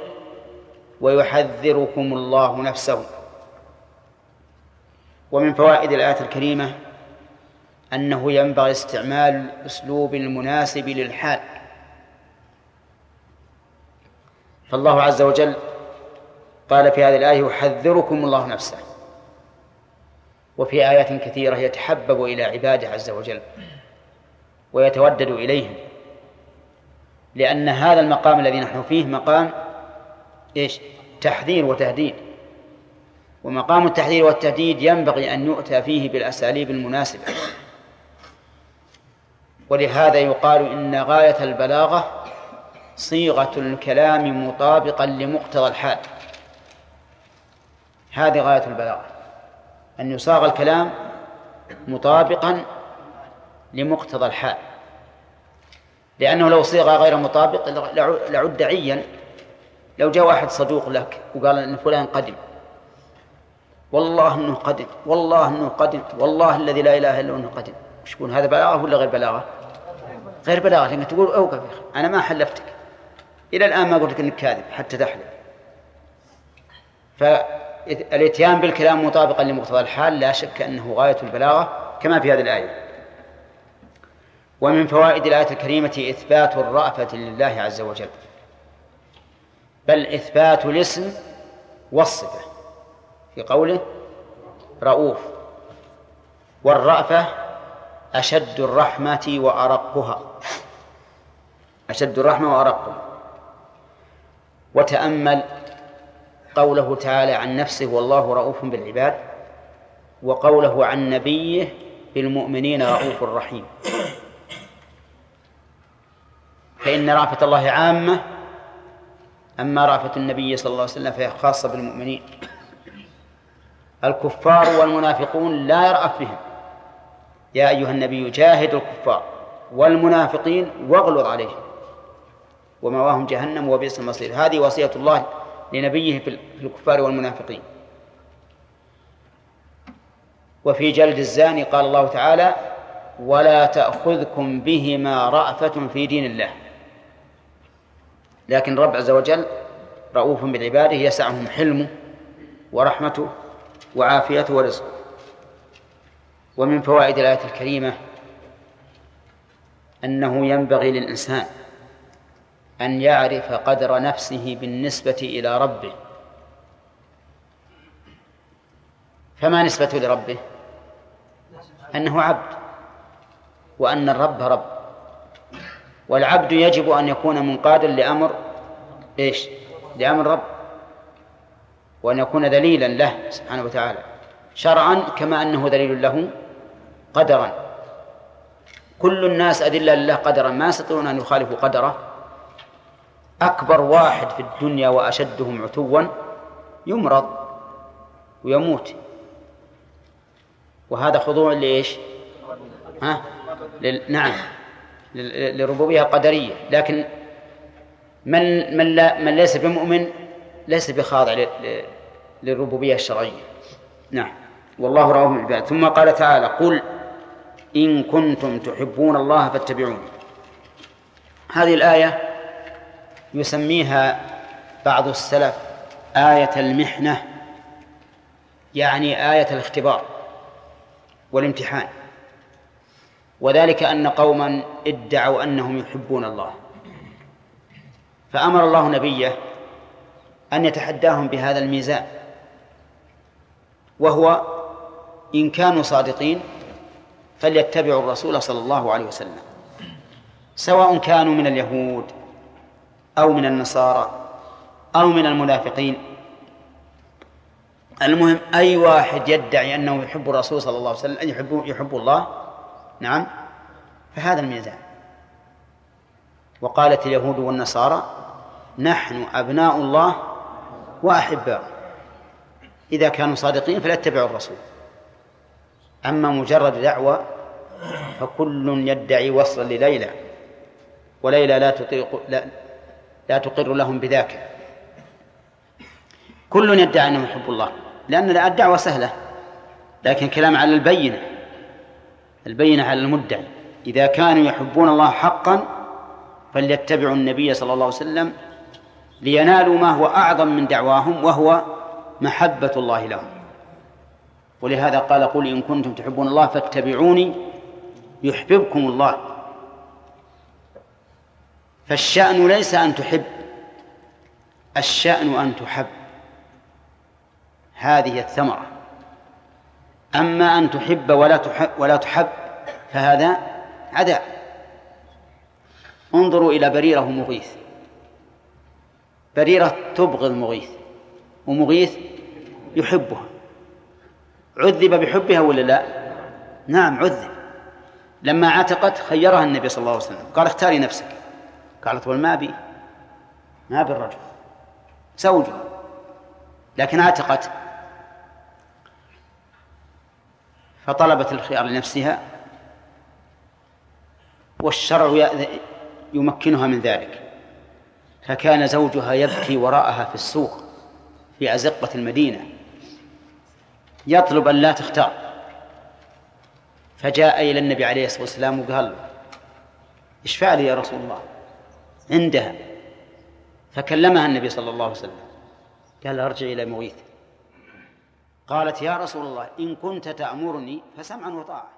ويحذركم الله نفسه. ومن فوائد الآية الكريمة أنه ينبغي استعمال الأسلوب المناسب للحال فالله عز وجل قال في هذه الآية يحذركم الله نفسه. وفي آيات كثيرة يتحبب إلى عباده عز وجل ويتودد إليهم. لأن هذا المقام الذي نحن فيه مقام إيش؟ تحذير وتهديد. ومقام التحذير والتهديد ينبغي أن يؤتى فيه بالأساليب المناسبة. ولهذا يقال إن غاية البلاغة صيغة الكلام مطابقا لمقتضى الحال. هذه غاية البلاغة. أن يصاغ الكلام مطابقا لمقتضى الحال. لأنه لو صيغ غير مطابق لعد عيا. لو جاء واحد صدوق لك وقال إن فلان قدم. والله إنه قدم والله إنه قدم والله الذي لا إله إلا إنه قدم. يكون هذا بلاغة ولا غير بلاغة؟ غير بلاغة لأنك تقول أوقف يا أخي. أنا ما حلفتك. إلى الآن ما قلت لك إنك كاذب حتى تحلف. فالإتيان بالكلام مطابقا لمقتضى الحال لا شك أنه غاية البلاغة كما في هذه الآية. ومن فوائد الآية الكريمة إثبات الرأفة لله عز وجل. بل إثبات الاسم والصفة. في قوله رؤوف. والرأفة أشد الرحمة وأرقها. أشد الرحمة وأرقها. وتأمل قوله تعالى عن نفسه والله رؤوف بالعباد وقوله عن نبيه بالمؤمنين رؤوف رحيم. فإن رأفة الله عامة أما رأفة النبي صلى الله عليه وسلم فهي خاصة بالمؤمنين. الكفار والمنافقون لا يرأف بهم. يا أيها النبي جاهد الكفار والمنافقين واغلظ عليهم. ومواهم جهنم وبئس المصير. هذه وصية الله لنبيه في الكفار والمنافقين. وفي جلد الزاني قال الله تعالى ولا تأخذكم بهما رأفة في دين الله. لكن الرب عز وجل رؤوف بعباده يسعهم حلمه ورحمته وعافيته ورزقه. ومن فوائد الآية الكريمة أنه ينبغي للإنسان أن يعرف قدر نفسه بالنسبة إلى ربه. فما نسبته لربه؟ أنه عبد وأن الرب رب. والعبد يجب أن يكون منقادا لأمر إيش؟ لأمر رب. وأن يكون دليلا له سبحانه وتعالى. شرعا كما أنه دليل له قدرا. كل الناس أدلة لله قدرا. ما يستطيعون أن يخالفوا قدره. أكبر واحد في الدنيا وأشدهم عتوا يمرض ويموت. وهذا خضوع لإيش؟ ها؟ لل... نعم. للربوبية القدرية لكن من من لا من ليس بمؤمن ليس بخاضع للربوبية الشرعية. نعم. والله رؤوف بالعباد. ثم قال تعالى قل إن كنتم تحبون الله فاتبعوني. هذه الآية يسميها بعض السلف آية المحنة يعني آية الاختبار والامتحان. وذلك أن قوما ادعوا أنهم يحبون الله. فأمر الله نبيه أن يتحداهم بهذا الميزان وهو إن كانوا صادقين فليتبعوا الرسول صلى الله عليه وسلم سواء كانوا من اليهود أو من النصارى أو من المنافقين. المهم أي واحد يدعي أنه يحب الرسول صلى الله عليه وسلم أن يحب, يحب الله نعم فهذا الميزان. وقالت اليهود والنصارى نحن أبناء الله وأحباؤه. إذا كانوا صادقين فليتبعوا الرسول. أما مجرد دعوة فكل يدعي وصلا لليلى وليلى لا تطيق لا, لا تقر لهم بذاك. كل يدعي أنه يحب الله لأن الدعوة سهلة لكن كلام على البينة البينة على المدعي. إذا كانوا يحبون الله حقا فليتبعوا النبي صلى الله عليه وسلم لينالوا ما هو أعظم من دعواهم وهو محبة الله لهم. ولهذا قال قل إن كنتم تحبون الله فاتبعوني يحببكم الله. فالشأن ليس أن تحب الشأن أن تحب. هذه الثمرة. أما أن تحب ولا تحب ولا تحب فهذا عداء. انظروا إلى بريرة ومغيث. بريرة تبغض مغيث ومغيث يحبها. عذب بحبها ولا لا؟ نعم عذب. لما عتقت خيرها النبي صلى الله عليه وسلم. قال اختاري نفسك. قالت والما بي ما بالرجل زوجها لكن عتقت فطلبت الخيار لنفسها والشرع يمكنها من ذلك. فكان زوجها يبكي وراءها في السوق في أزقة المدينة يطلب أن لا تختار. فجاء إلى النبي عليه الصلاة والسلام وقال اشفع لي يا رسول الله؟ عندها. فكلمها النبي صلى الله عليه وسلم. قال ارجع إلى مغيث قالت يا رسول الله إن كنت تأمرني فسمعا وطاعة.